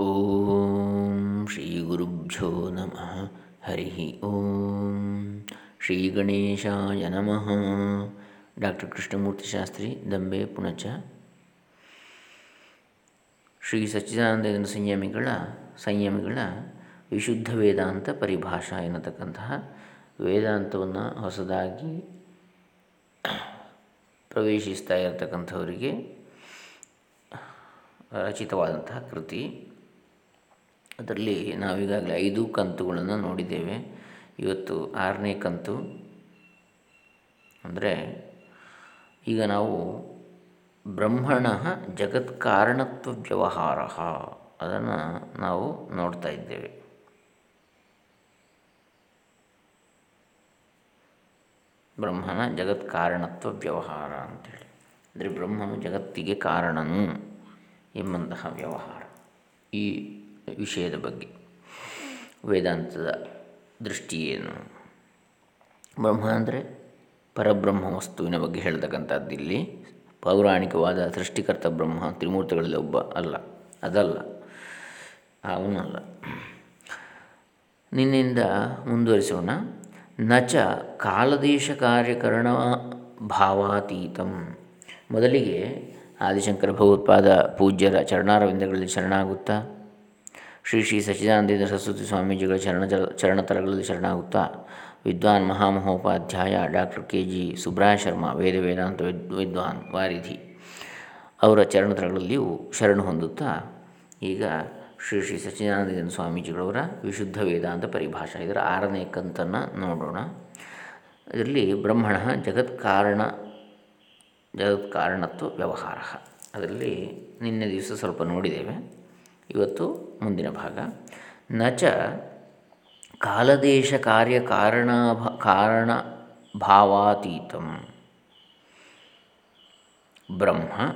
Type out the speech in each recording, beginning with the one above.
ಓಂ ಶ್ರೀ ಗುರುಭ್ಯೋ ನಮಃ ಹರಿ ಓಂ ಶ್ರೀ ಗಣೇಶಾಯ ನಮಃ ಡಾಕ್ಟರ್ ಕೃಷ್ಣಮೂರ್ತಿ ಶಾಸ್ತ್ರಿ ದಂಬೆ ಪುಣಚ ಶ್ರೀ ಸಚ್ಚಿದಾನಂದ ಸಂಯಮಿಗಳ ಸಂಯಮಿಗಳ ವಿಶುದ್ಧ ವೇದಾಂತ ಪರಿಭಾಷಾ ಎನ್ನತಕ್ಕಂತಹ ವೇದಾಂತವನ್ನು ಹೊಸದಾಗಿ ಪ್ರವೇಶಿಸ್ತಾ ಇರತಕ್ಕಂಥವರಿಗೆ ರಚಿತವಾದಂತಹ ಕೃತಿ. ಅದರಲ್ಲಿ ನಾವೀಗಾಗಲೇ ಐದು ಕಂತುಗಳನ್ನು ನೋಡಿದ್ದೇವೆ. ಇವತ್ತು ಆರನೇ ಕಂತು. ಅಂದರೆ ಈಗ ನಾವು ಬ್ರಹ್ಮಣ ಜಗತ್ಕಾರಣತ್ವ ವ್ಯವಹಾರ ಅದನ್ನು ನಾವು ನೋಡ್ತಾ ಇದ್ದೇವೆ. ಬ್ರಹ್ಮನ ಜಗತ್ಕಾರಣತ್ವ ವ್ಯವಹಾರ ಅಂತೇಳಿ. ಅಂದರೆ ಬ್ರಹ್ಮನು ಜಗತ್ತಿಗೆ ಕಾರಣನು ಎಂಬಂತಹ ವ್ಯವಹಾರ. ಈ ವಿಷಯದ ಬಗ್ಗೆ. ವೇದಾಂತದ ದೃಷ್ಟಿ ಏನು ಬ್ರಹ್ಮ ಅಂದರೆ ಪರಬ್ರಹ್ಮ ವಸ್ತುವಿನ ಬಗ್ಗೆ ಹೇಳ್ತಕ್ಕಂಥದ್ದು ಇಲ್ಲಿ. ಪೌರಾಣಿಕವಾದ ಸೃಷ್ಟಿಕರ್ತ ಬ್ರಹ್ಮ ತ್ರಿಮೂರ್ತಿಗಳಲ್ಲಿ ಒಬ್ಬ ಅಲ್ಲ. ಅದಲ್ಲ. ಅವನಲ್ಲ ನಿನ್ನಿಂದ ಮುಂದುವರಿಸೋಣ. ನಚ ಕಾಲದೇಶ ಕಾರ್ಯಕರಣ ಭಾವಾತೀತಂ. ಮೊದಲಿಗೆ ಆದಿಶಂಕರ ಭಗವತ್ಪಾದ ಪೂಜ್ಯರ ಚರಣಾರವಿಂದಗಳಲ್ಲಿ ಶರಣಾಗುತ್ತಾ ಶ್ರೀ ಶ್ರೀ ಸಚ್ಚಿದಾನಂದೇಂದ್ರ ಸರಸ್ವತಿ ಸ್ವಾಮೀಜಿಗಳ ಚರಣ ಚರಣತಲಗಳಲ್ಲಿ ಶರಣಾಗುತ್ತಾ ವಿದ್ವಾನ್ Mahamahopadhyaya doctor K G Subraya Sharma, ವೇದ ವೇದಾಂತ ವಿದ್ವಾನ್ ವಾರಿಧಿ ಅವರ ಚರಣತಲಗಳಲ್ಲಿಯೂ ಶರಣು ಹೊಂದುತ್ತಾ ಈಗ ಶ್ರೀ ಶ್ರೀ ಸಚ್ಚಿದಾನಂದ ಸ್ವಾಮೀಜಿಗಳವರ ವಿಶುದ್ಧ ವೇದಾಂತ ಪರಿಭಾಷಾ, ಇದರ ಆರನೇ ಕಂತನ್ನು ನೋಡೋಣ. ಇದರಲ್ಲಿ ಬ್ರಹ್ಮಣ ಜಗತ್ಕಾರಣ ಜಗತ್ಕಾರಣತ್ವ ವ್ಯವಹಾರ. ಅದರಲ್ಲಿ ನಿನ್ನೆ ದಿವಸ ಸ್ವಲ್ಪ ನೋಡಿದ್ದೇವೆ. ಇವತ್ತು ಮುಂದಿನ ಭಾಗ. ನಚ ಕಾಲದೇಶ ಕಾರ್ಯ ಕಾರಣ ಕಾರಣ ಭಾವಾತೀತಂ. ಬ್ರಹ್ಮ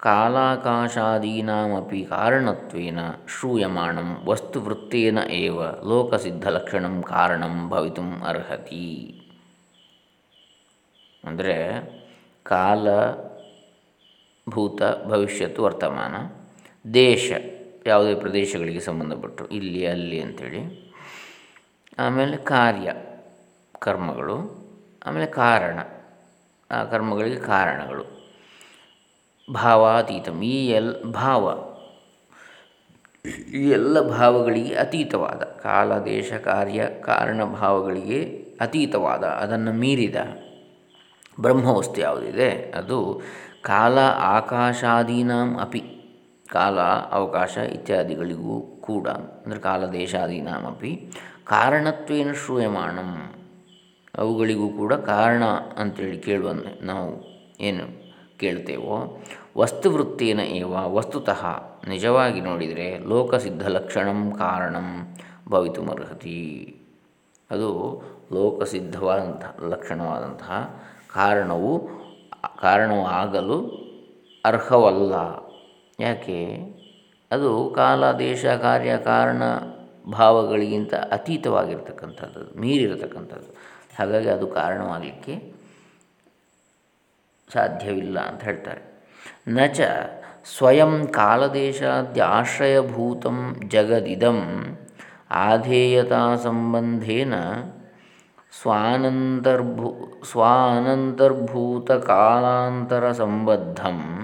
ಕಾಲಾಕಾಶಾದೀನಾಮಪಿ ಕಾರಣತ್ವೇನ ಶ್ರೂಯಮಾಣಂ ವಸ್ತುವೃತ್ತೇನ ಏವ ಲೋಕಸಿದ್ಧಲಕ್ಷಣಂ ಕಾರಣಂ ಭವಿತುಂ ಅರ್ಹತಿ. ಅಂದರೆ ಕಾಲ ಭೂತ ಭವಿಷ್ಯತ್ತು ವರ್ತಮಾನ. ದೇಶ ಯಾವುದೇ ಪ್ರದೇಶಗಳಿಗೆ ಸಂಬಂಧಪಟ್ಟು ಇಲ್ಲಿ, ಅಲ್ಲಿ ಅಂಥೇಳಿ ಆಮೇಲೆ ಕಾರ್ಯ, ಕರ್ಮಗಳು. ಆಮೇಲೆ ಕಾರಣ. ಆ ಕರ್ಮಗಳಿಗೆ ಕಾರಣಗಳು. ಭಾವಾತೀತಂ. ಈ ಎಲ್, ಭಾವ. ಈ ಎಲ್ಲ ಭಾವಗಳಿಗೆ ಅತೀತವಾದ. ಕಾಲ, ದೇಶ, ಕಾರ್ಯ, ಕಾರಣ ಭಾವಗಳಿಗೆ ಅತೀತವಾದ. ಅದನ್ನು ಮೀರಿದ ಬ್ರಹ್ಮವಸ್ತು ಯಾವುದಿದೆ? ಅದು ಕಾಲ, ಆಕಾಶಾದೀನಾಂ ಅಪಿ. ಕಾಲ ಅವಕಾಶ ಇತ್ಯಾದಿಗಳಿಗೂ ಕೂಡ, ಅಂದರೆ ಕಾಲ ದೇಶಾದೀನಾಂ ಅಪಿ, ಕಾರಣತ್ವೇನ ಶ್ರೂಯಮಾಣಂ ಅವುಗಳಿಗೂ ಕೂಡ ಕಾರಣ ಅಂತೇಳಿ ಕೇಳುವ ನಾವು ಏನು ಕೇಳ್ತೇವೋ, ವಸ್ತುವೃತ್ತೇನ ಏವ, ವಸ್ತುತಃ ನಿಜವಾಗಿ ನೋಡಿದರೆ ಲೋಕಸಿದ್ಧ ಲಕ್ಷಣಂ ಕಾರಣಂ ಭವಿತುಮರ್ಹತಿ. ಅದು ಲೋಕಸಿದ್ಧವಾದಂತಹ ಲಕ್ಷಣವಾದಂತಹ ಕಾರಣವು ಕಾರಣವು ಆಗಲು ಅರ್ಹವಲ್ಲ. ಯಾಕೆ? ಅದು ಕಾಲ ದೇಶ ಕಾರ್ಯ ಕಾರಣ ಭಾವಗಳಿಗಿಂತ ಅತೀತವಾಗಿರ್ತಕ್ಕಂಥದ್ದು, ಮೀರಿರತಕ್ಕಂಥದ್ದು. ಹಾಗಾಗಿ ಅದು ಕಾರಣವಾಗಲಿಕ್ಕೆ ಸಾಧ್ಯವಿಲ್ಲ ಅಂತ ಹೇಳ್ತಾರೆ. ನಚ ಸ್ವಯಂ ಕಾಲದೇಶಾದ್ಯಾಶ್ರಯಭೂತಂ ಜಗದಿದಂ ಆಧೇಯತಾ ಸಂಬಂಧೇನ ಸ್ವಾನಂತರ್ಭೂ, ಸ್ವಾನಂತರ್ಭೂತಕಾಲಾಂತರಸಂಬದ್ಧಂ.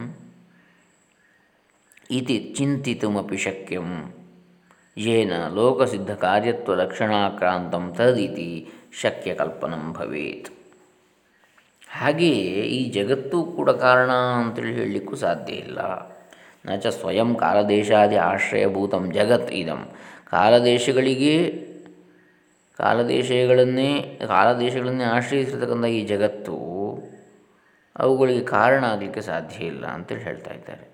ಇತಿ ಚಿಂತಿತುಮಪಿ ಶಕ್ಯಂ ಯೇನ ಲೋಕಸಿದ್ಧಕಾರ್ಯತ್ವಲಕ್ಷಣಾಕ್ರಾಂತಂ ತದಿತಿ ಶಕ್ಯಕಲ್ಪನಂ ಭವೇತ್ ಹಾಗೆಯೇ ಈ ಜಗತ್ತು ಕೂಡ ಕಾರಣ ಅಂತೇಳಿ ಹೇಳಲಿಕ್ಕೂ ಸಾಧ್ಯ ಇಲ್ಲ। ನಚ ಸ್ವಯಂ ಕಾಲದೇಶಾದಿ ಆಶ್ರಯಭೂತಂ ಜಗತ್ ಇದಂ। ಕಾಲದೇಶಗಳಿಗೆ, ಕಾಲದೇಶಗಳನ್ನೇ ಕಾಲದೇಶಗಳನ್ನೇ ಆಶ್ರಯಿಸಿರ್ತಕ್ಕಂಥ ಈ ಜಗತ್ತು ಅವುಗಳಿಗೆ ಕಾರಣ ಆಗಲಿಕ್ಕೆ ಸಾಧ್ಯ ಇಲ್ಲ ಅಂತೇಳಿ ಹೇಳ್ತಾ ಇದ್ದಾರೆ।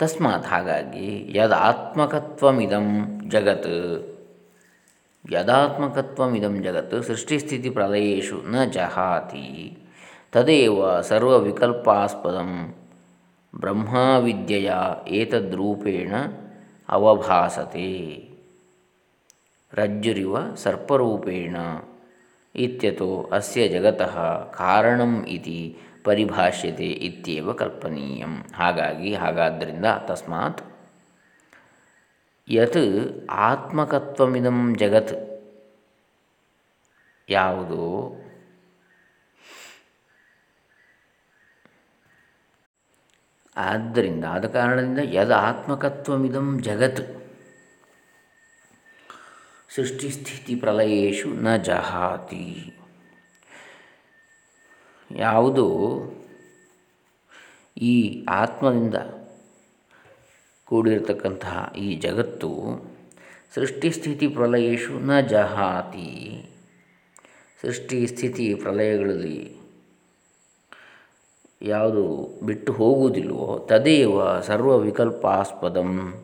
ತಸ್ಮಾತ್ ಹಾಗಾಗಿ ಯದಾತ್ಮಕತ್ವಮಿದಂ ಜಗತ್. ಯದಾತ್ಮಕತ್ವಮಿದಂ ಜಗತ್ ಸೃಷ್ಟಿಸ್ಥಿತಿ ಪ್ರಲಯೇಶು ನ ಜಹಾತಿ. ತದೇವ ಸರ್ವವಿಕಲ್ಪಾಸ್ಪದಂ ಬ್ರಹ್ಮಾವಿದ್ಯೆಯ ಏತದ್ರೂಪೇಣ ಅವಭಾಸತೆ. ರಜ್ಜುರಿವ ಸರ್ಪರೂಪೇಣ ಇತ್ಯತೋ ಅಸ್ಯ ಜಗತಃ ಕಾರಣಂ ಇತಿ ಪರಿಭಾಷ್ಯತೆ ಇತ್ಯೇವ ಕಲ್ಪನೀಯಂ. ಹಾಗಾಗಿ ಹಾಗಾದ್ದರಿಂದ ತಸ್ಮಾತ್ ಯತ್ ಆತ್ಮಕತ್ವಮಿದಂ ಜಗತ್ ಯಾವುದು? ಆದ್ದರಿಂದ ಆದ ಕಾರಣದಿಂದ ಯದ ಆತ್ಮಕತ್ವಮಿದಂ ಜಗತ್ ಸೃಷ್ಟಿಸ್ಥಿತಿ ಪ್ರಲಯೇಶು ನ ಜಹಾತಿ. ಯಾವುದು? ಈ ಆತ್ಮದಿಂದ ಕೂಡಿರತಕ್ಕಂತಹ ಈ ಜಗತ್ತು ಸೃಷ್ಟಿಸ್ಥಿತಿ ಪ್ರಲಯೇಶು ನ ಜಹಾತಿ. ಸೃಷ್ಟಿ ಸ್ಥಿತಿ ಪ್ರಲಯಗಳಲ್ಲಿ ಯಾವುದು ಬಿಟ್ಟು ಹೋಗುವುದಿಲ್ವೋ ತದೇವ ಸರ್ವ ವಿಕಲ್ಪಾಸ್ಪದಂ.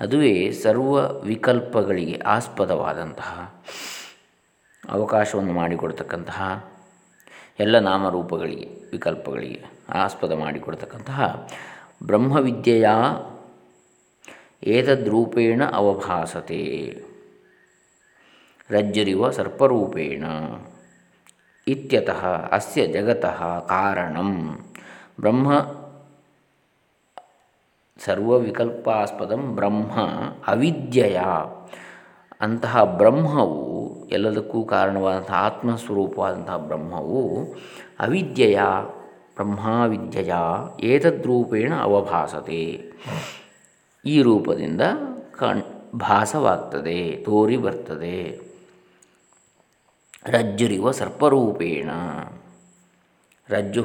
ಅದುವೇ ಸರ್ವ ವಿಕಲ್ಪಗಳಿಗೆ ಆಸ್ಪದವಾದಂತಹ ಅವಕಾಶವನ್ನು ಮಾಡಿಕೊಡ್ತಕ್ಕಂತಹ ಎಲ್ಲ ನಾಮರೂಪಗಳಿಗೆ, ವಿಕಲ್ಪಗಳಿಗೆ ಆಸ್ಪದ ಮಾಡಿಕೊಡ್ತಕ್ಕಂತಹ ಬ್ರಹ್ಮವಿದ್ಯೆಯ ಏತದ್ರೂಪೇಣ ಅವಭಾಸತೆ. ರಜ್ಜರಿವ ಸರ್ಪರೂಪೇಣ. ಇತ್ಯತಃ ಅಸ್ಯ ಜಗತಃ ಕಾರಣಂ. ಬ್ರಹ್ಮ ಸರ್ವವಿಕಲ್ಪಾಸ್ಪದಂ ಬ್ರಹ್ಮ ಅವಿದ್ಯೆಯ. ಅಂತಹ ಬ್ರಹ್ಮವು ಎಲ್ಲದಕ್ಕೂ ಕಾರಣವಾದಂಥ ಆತ್ಮಸ್ವರೂಪವಾದಂತಹ ಬ್ರಹ್ಮವು ಅವಿದ್ಯೆಯ ಬ್ರಹ್ಮಾವಿದ್ಯೆಯ ಏತದ್ರೂಪೇಣ ಅವಭಾಸತೆ. ಈ ರೂಪದಿಂದ ಕಣ್ ಭಾಸವಾಗ್ತದೆ ತೋರಿ ಬರ್ತದೆ ರಜ್ಜುರಿವ ಸರ್ಪರೂಪೇಣ. ರಜ್ಜು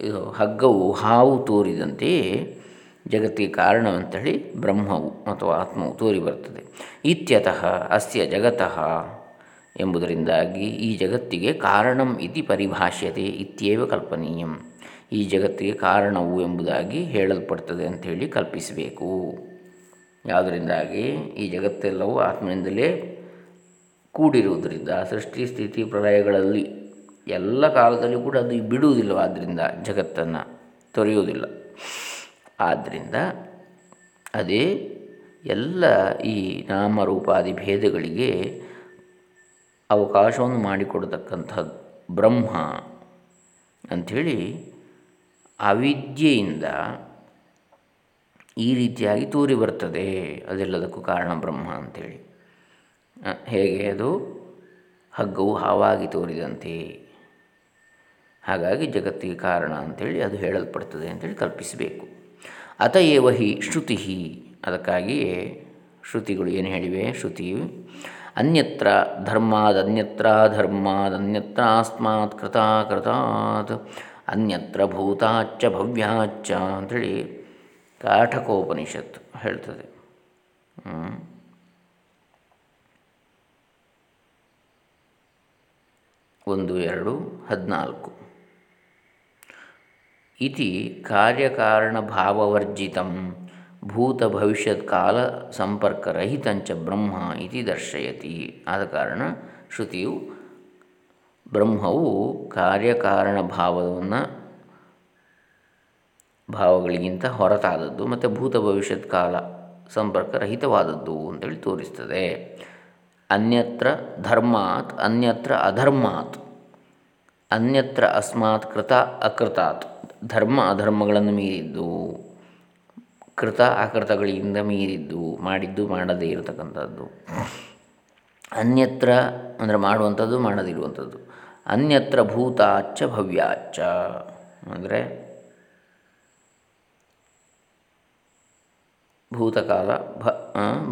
ಇದು ಹಗ್ಗವು ಹಾವು ತೋರಿದಂತೆ ಜಗತ್ತಿಗೆ ಕಾರಣವಂಥೇಳಿ ಬ್ರಹ್ಮವು ಅಥವಾ ಆತ್ಮವು ತೋರಿ ಬರ್ತದೆ. ಇತ್ಯತಃ ಅಸ್ಯ ಜಗತಃ ಎಂಬುದರಿಂದಾಗಿ ಈ ಜಗತ್ತಿಗೆ ಕಾರಣಂ ಇತಿ ಪರಿಭಾಷ್ಯತೆ ಇತ್ಯೇವ ಕಲ್ಪನೀಯಂ. ಈ ಜಗತ್ತಿಗೆ ಕಾರಣವು ಎಂಬುದಾಗಿ ಹೇಳಲ್ಪಡ್ತದೆ ಅಂಥೇಳಿ ಕಲ್ಪಿಸಬೇಕು. ಯಾವುದರಿಂದಾಗಿ? ಈ ಜಗತ್ತೆಲ್ಲವೂ ಆತ್ಮನಿಂದಲೇ ಕೂಡಿರುವುದರಿಂದ, ಸೃಷ್ಟಿ, ಸ್ಥಿತಿ, ಪ್ರಳಯಗಳಲ್ಲಿ ಎಲ್ಲ ಕಾಲದಲ್ಲೂ ಕೂಡ ಅದು ಬಿಡುವುದಿಲ್ಲವಾದ್ದರಿಂದ ಜಗತ್ತನ್ನು ತೊರೆಯುವುದಿಲ್ಲ. ಆದ್ದರಿಂದ ಅದೇ ಎಲ್ಲ ಈ ನಾಮರೂಪಾದಿ ಭೇದಗಳಿಗೆ ಅವಕಾಶವನ್ನು ಮಾಡಿಕೊಡತಕ್ಕಂಥದ್ದು ಬ್ರಹ್ಮ ಅಂಥೇಳಿ ಅವಿದ್ಯೆಯಿಂದ ಈ ರೀತಿಯಾಗಿ ತೋರಿ ಬರ್ತದೆ. ಅದೆಲ್ಲದಕ್ಕೂ ಕಾರಣ ಬ್ರಹ್ಮ ಅಂಥೇಳಿ. ಹೇಗೆ ಅದು? ಹಗ್ಗವು ಹಾವಾಗಿ ತೋರಿದಂತೆ. ಹಾಗಾಗಿ ಜಗತ್ತಿಗೆ ಕಾರಣ ಅಂಥೇಳಿ ಅದು ಹೇಳಲ್ಪಡ್ತದೆ ಅಂಥೇಳಿ ಕಲ್ಪಿಸಬೇಕು ಅತಏವ ಹಿ ಶ್ರುತಿ ಅದಕ್ಕಾಗಿಯೇ ಶ್ರುತಿಗಳು ಏನು ಹೇಳಿವೆ? ಶ್ರುತಿ ಅನ್ಯತ್ರ ಧರ್ಮಾದನ್ಯತ್ರ ಧರ್ಮಾದನ್ಯತ್ರ ಆಸ್ಮಾತ್ ಕೃತಾ ಕೃತಾತ್ ಅನ್ಯತ್ರ ಭೂತಾಚ್ಚ ಭವ್ಯಾಚ್ಚ ಅಂಥೇಳಿ ಕಾಠಕೋಪನಿಷತ್ತು ಹೇಳ್ತದೆ. ಒಂದು, ಎರಡು, ಹದಿನಾಲ್ಕು. ಇತಿ ಕಾರ್ಯಕಾರಣಭಾವವರ್ಜಿತಂ ಭೂತ ಭವಿಷ್ಯತ್ ಕಾಲ ಸಂಪರ್ಕರಹಿತಂಚ ಬ್ರಹ್ಮ ಇತಿ ದರ್ಶಯತಿ. ಆದ ಕಾರಣ ಶ್ರುತಿಯು ಬ್ರಹ್ಮವು ಕಾರ್ಯಕಾರಣ ಭಾವವನ್ನು ಭಾವಗಳಿಗಿಂತ ಹೊರತಾದದ್ದು ಮತ್ತು ಭೂತ ಭವಿಷ್ಯತ್ ಕಾಲ ಸಂಪರ್ಕರಹಿತವಾದದ್ದು ಅಂತೇಳಿ ತೋರಿಸ್ತದೆ. ಅನ್ಯತ್ರ ಧರ್ಮಾತ್, ಅನ್ಯತ್ರ ಅಧರ್ಮಾತ್, ಅನ್ಯತ್ರ ಅಸ್ಮಾತ್ ಕೃತ ಅಕೃತಾತ್. ಧರ್ಮ ಅಧರ್ಮಗಳನ್ನು ಮೀರಿದ್ದು, ಕೃತ ಅಕೃತಗಳಿಂದ ಮೀರಿದ್ದು, ಮಾಡಿದ್ದು ಮಾಡದೇ ಇರತಕ್ಕಂಥದ್ದು. ಅನ್ಯತ್ರ ಅಂದರೆ ಮಾಡುವಂಥದ್ದು ಮಾಡದಿರುವಂಥದ್ದು. ಅನ್ಯತ್ರ ಭೂತಾಚ್ಚ ಭವ್ಯಾಚ್ಚ. ಅಂದರೆ ಭೂತಕಾಲ, ಭ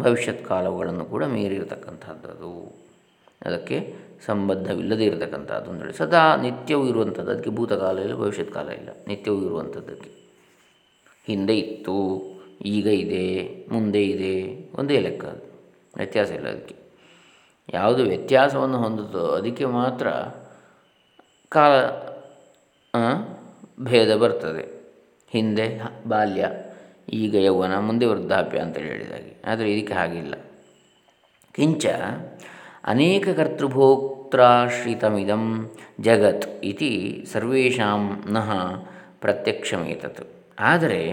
ಭವಿಷ್ಯತ್ ಕಾಲಗಳನ್ನು ಕೂಡ ಮೀರಿರತಕ್ಕಂಥದ್ದು. ಅದಕ್ಕೆ ಸಂಬಂಧವಿಲ್ಲದೇ ಇರತಕ್ಕಂಥದ್ದು ಅಂತೇಳಿ ಸದಾ ನಿತ್ಯವೂ ಇರುವಂಥದ್ದು, ಅದಕ್ಕೆ ಭೂತಕಾಲ ಇಲ್ಲ, ಭವಿಷ್ಯದ ಕಾಲ ಇಲ್ಲ. ನಿತ್ಯವೂ ಇರುವಂಥದ್ದಕ್ಕೆ. ಹಿಂದೆ ಇತ್ತು, ಈಗ ಇದೆ, ಮುಂದೆ ಇದೆ, ಒಂದೇ ಲೆಕ್ಕ ವ್ಯತ್ಯಾಸ ಇಲ್ಲ ಅದಕ್ಕೆ. ಯಾವುದು ವ್ಯತ್ಯಾಸವನ್ನು ಹೊಂದುತ್ತೋ ಅದಕ್ಕೆ ಮಾತ್ರ ಕಾಲ ಭೇದ ಬರ್ತದೆ. ಹಿಂದೆ ಬಾಲ್ಯ, ಈಗ ಯೌವನ, ಮುಂದೆ ವೃದ್ಧಾಪ್ಯ ಅಂತೇಳಿ ಹೇಳಿದಾಗೆ. ಆದರೆ ಇದಕ್ಕೆ ಹಾಗಿಲ್ಲ. ಕಿಂಚ ಅನೇಕ ಕರ್ತೃಭೋಕ್ತಾಶ್ರಿತಮಿದಂ ಜಗತ್ ಇತಿ ಸರ್ವೇಷಾಂ ನಃ ಪ್ರತ್ಯಕ್ಷಮೇತತ್ ಆದರೆ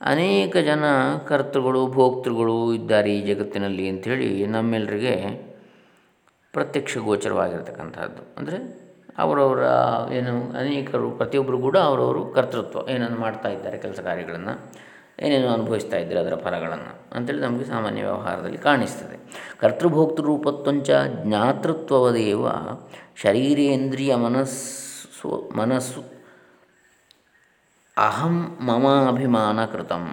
ಅನೇಕ ಜನ ಕರ್ತೃಗಳು, ಭೋಕ್ತೃಗಳು ಇದ್ದಾರೆ ಈ ಜಗತ್ತಿನಲ್ಲಿ ಅಂಥೇಳಿ ನಮ್ಮೆಲ್ಲರಿಗೆ ಪ್ರತ್ಯಕ್ಷ ಗೋಚರವಾಗಿರ್ತಕ್ಕಂಥದ್ದು. ಅಂದರೆ ಅವರವರ ಏನು ಅನೇಕರು, ಪ್ರತಿಯೊಬ್ಬರು ಕೂಡ ಅವರವರು ಕರ್ತೃತ್ವ, ಏನನ್ನು ಮಾಡ್ತಾ ಇದ್ದಾರೆ ಕೆಲಸ ಕಾರ್ಯಗಳನ್ನು. ಏನೇನು ಅನುಭವಿಸ್ತಾ ಇದ್ದರೆ ಅದರ ಫಲಗಳನ್ನು ಅಂತೇಳಿ ನಮಗೆ ಸಾಮಾನ್ಯ ವ್ಯವಹಾರದಲ್ಲಿ ಕಾಣಿಸ್ತದೆ. ಕರ್ತೃಭೋಕ್ತೃ ರೂಪತ್ವಂಚ ಜ್ಞಾತೃತ್ವವದೇವ ಶರೀರೇಂದ್ರಿಯ ಮನಸ್ಸು ಮನಸ್ಸು ಅಹಂ ಮಮ ಅಭಿಮಾನ ಕೃತಂ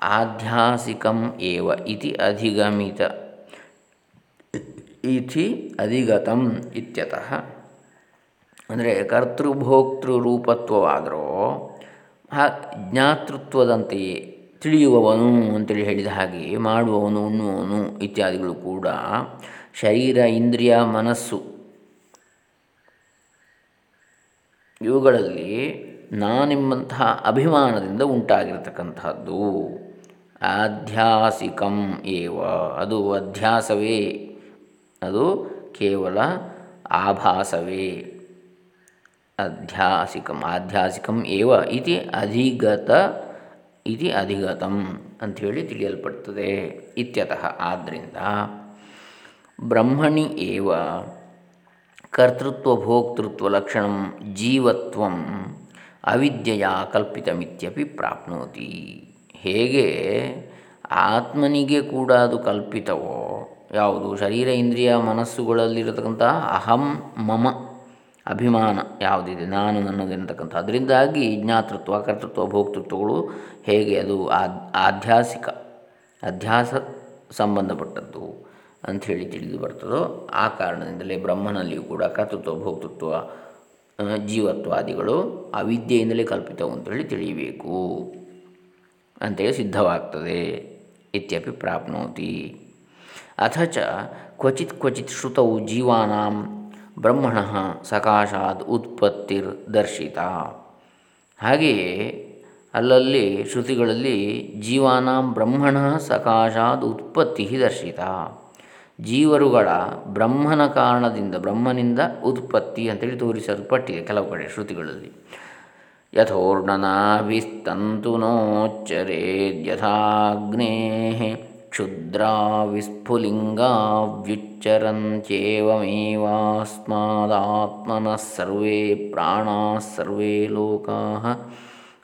ಆಧ್ಯಾಸಿಕಂ ಏವ ಇತಿ ಅಧಿಗಮಿತ ಇತಿ ಅಧಿಗತಂ ಇತ್ಯತಃ. ಅಂದರೆ ಕರ್ತೃಭೋಕ್ತೃ ರೂಪತ್ವವಾದರೂ ಹಾ, ಜ್ಞಾತೃತ್ವದಂತೆಯೇ ತಿಳಿಯುವವನು ಅಂತೇಳಿ ಹೇಳಿದ ಹಾಗೆ ಮಾಡುವವನು, ಉಣ್ಣುವವನು ಇತ್ಯಾದಿಗಳು ಕೂಡ ಶರೀರ, ಇಂದ್ರಿಯ, ಮನಸ್ಸು. ಇವುಗಳಲ್ಲಿ ನಾನೆಂಬಂತಹ ಅಭಿಮಾನದಿಂದ ಉಂಟಾಗಿರತಕ್ಕಂಥದ್ದು ಆಧ್ಯಾಸಿಕಂ ಏವ. ಅದು ಅಧ್ಯಾಸವೇ. ಅದು ಕೇವಲ ಆಭಾಸವೇ. ಅಧ್ಯಾಸಿಕಂ, ಆಧ್ಯಾಸಿಕಂ ಏವ ಇತಿ ಅಧಿಗತ, ಇತಿ ಅಧಿಗತಂ ಅಂಥೇಳಿ ತಿಳಿಯಲ್ಪಡ್ತದೆ ಇತ್ಯತಃ. ಆದ್ದರಿಂದ ಬ್ರಹ್ಮಣಿ ಏವ ಕರ್ತೃತ್ವ, ಭೋಕ್ತೃತ್ವ, ಲಕ್ಷಣ, ಜೀವತ್ವಂ ಅವಿದ್ಯೆಯ ಕಲ್ಪಿತಮಿತ್ಯಪಿ ಪ್ರಾಪ್ನೋತಿ. ಹೇಗೆ ಆತ್ಮನಿಗೆ ಕೂಡ ಅದು ಕಲ್ಪಿತವೋ, ಯಾವುದು ಶರೀರ, ಇಂದ್ರಿಯ ಮನಸ್ಸುಗಳಲ್ಲಿರತಕ್ಕಂಥ ಅಹಂ, ಮಮ ಅಭಿಮಾನ ಯಾವುದಿದೆ? ನಾನು ನನ್ನದೆನ್ನತಕ್ಕಂಥ ಅದರಿಂದಾಗಿ ಜ್ಞಾತೃತ್ವ, ಕರ್ತೃತ್ವ, ಭೋಕ್ತೃತ್ವಗಳು ಹೇಗೆ ಅದು ಆಧ್ಯಾಸಿಕ, ಅಧ್ಯಾಸ ಸಂಬಂಧಪಟ್ಟದ್ದು ಅಂಥೇಳಿ ತಿಳಿದು ಬರ್ತದೋ ಆ ಕಾರಣದಿಂದಲೇ ಬ್ರಹ್ಮನಲ್ಲಿಯೂ ಕೂಡ ಕರ್ತೃತ್ವ, ಭೋಕ್ತೃತ್ವ ಜೀವತ್ವಾದಿಗಳು ಅವಿದ್ಯೆಯಿಂದಲೇ ಕಲ್ಪಿತವು ಅಂತೇಳಿ ತಿಳಿಯಬೇಕು. ಅಂತೇಳಿ ಸಿದ್ಧವಾಗ್ತದೆ ಇತ್ಯಪಿ ಪ್ರಾಪ್ನೋತಿ. ಅಥ ಚ ಕ್ವಚಿತ್ ಕ್ವಚಿತ್ ಶ್ರುತೌ ಜೀವಾನಾಂ ಬ್ರಹ್ಮಣ ಸಕಾಶಾತ್ ಉತ್ಪತ್ತಿರ್ ದರ್ಶಿತ. ಹಾಗೆಯೇ ಅಲ್ಲಲ್ಲಿ ಶ್ರುತಿಗಳಲ್ಲಿ ಜೀವಾನಾಂ ಬ್ರಹ್ಮಣ ಸಕಾಶಾತ್ ಉತ್ಪತ್ತಿ ದರ್ಶಿತ. ಜೀವರುಗಳ ಬ್ರಹ್ಮನ ಕಾರಣದಿಂದ ಬ್ರಹ್ಮನಿಂದ ಉತ್ಪತ್ತಿ ಅಂತೇಳಿ ತೋರಿಸಲ್ಪಟ್ಟಿದೆ ಕೆಲವು ಕಡೆ ಶ್ರುತಿಗಳಲ್ಲಿ. ಯಥೋರ್ಣನಾಭಿಸ್ತಂತು ನೋಚ್ಚರೇದ್ಯಥಾಗ್ನೇ ಕ್ಷುದ್ರಾ ವಿಸ್ಫುಲಿಂಗಾವ್ಯುಚ್ಚರಂತ್ಯೇವಮೇವಾಸ್ಮಾದಾತ್ಮನಃ ಸರ್ವೇ ಪ್ರಾಣಾಃ ಸರ್ವೇ ಲೋಕಾಃ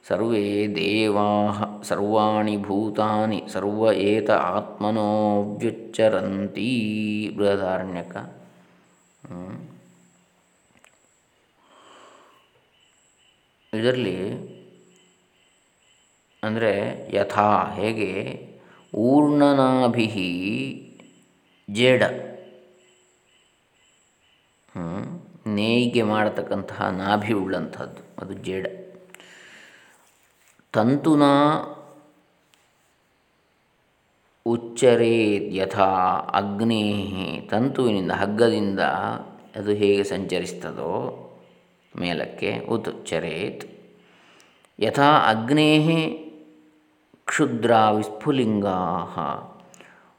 ಸರ್ವೇ ದೇವಾಃ ಸರ್ವಾಣಿ ಭೂತಾನಿ ಸರ್ವ ಏತ ಆತ್ಮನೋವ್ಯುಚ್ಚರಂತಿ ಬೃಹದಾರಣ್ಯಕ ಇದರಲ್ಲಿ ಅಂದರೆ ಯಥಾ ಹೇಗೆ ಊರ್ಣನಾಭಿ ಜೇಡ. ನೇಯ್ಗೆ ಮಾಡತಕ್ಕಂತಹ ನಾಭಿ ಉಳ್ಳಂಥದ್ದು, ಅದು ಜೇಡ. ತಂತುನ ಉಚ್ಚರೇತ್ ಯಥಾ ಅಗ್ನೇ ತಂತುವಿನಿಂದ, ಹಗ್ಗದಿಂದ ಅದು ಹೇಗೆ ಸಂಚರಿಸ್ತದೋ ಮೇಲಕ್ಕೆ ಉಚ್ಚರೇತ್ ಯಥಾ ಅಗ್ನೇ ಕ್ಷುದ್ರ ವಿಸ್ಫುಲಿಂಗಾ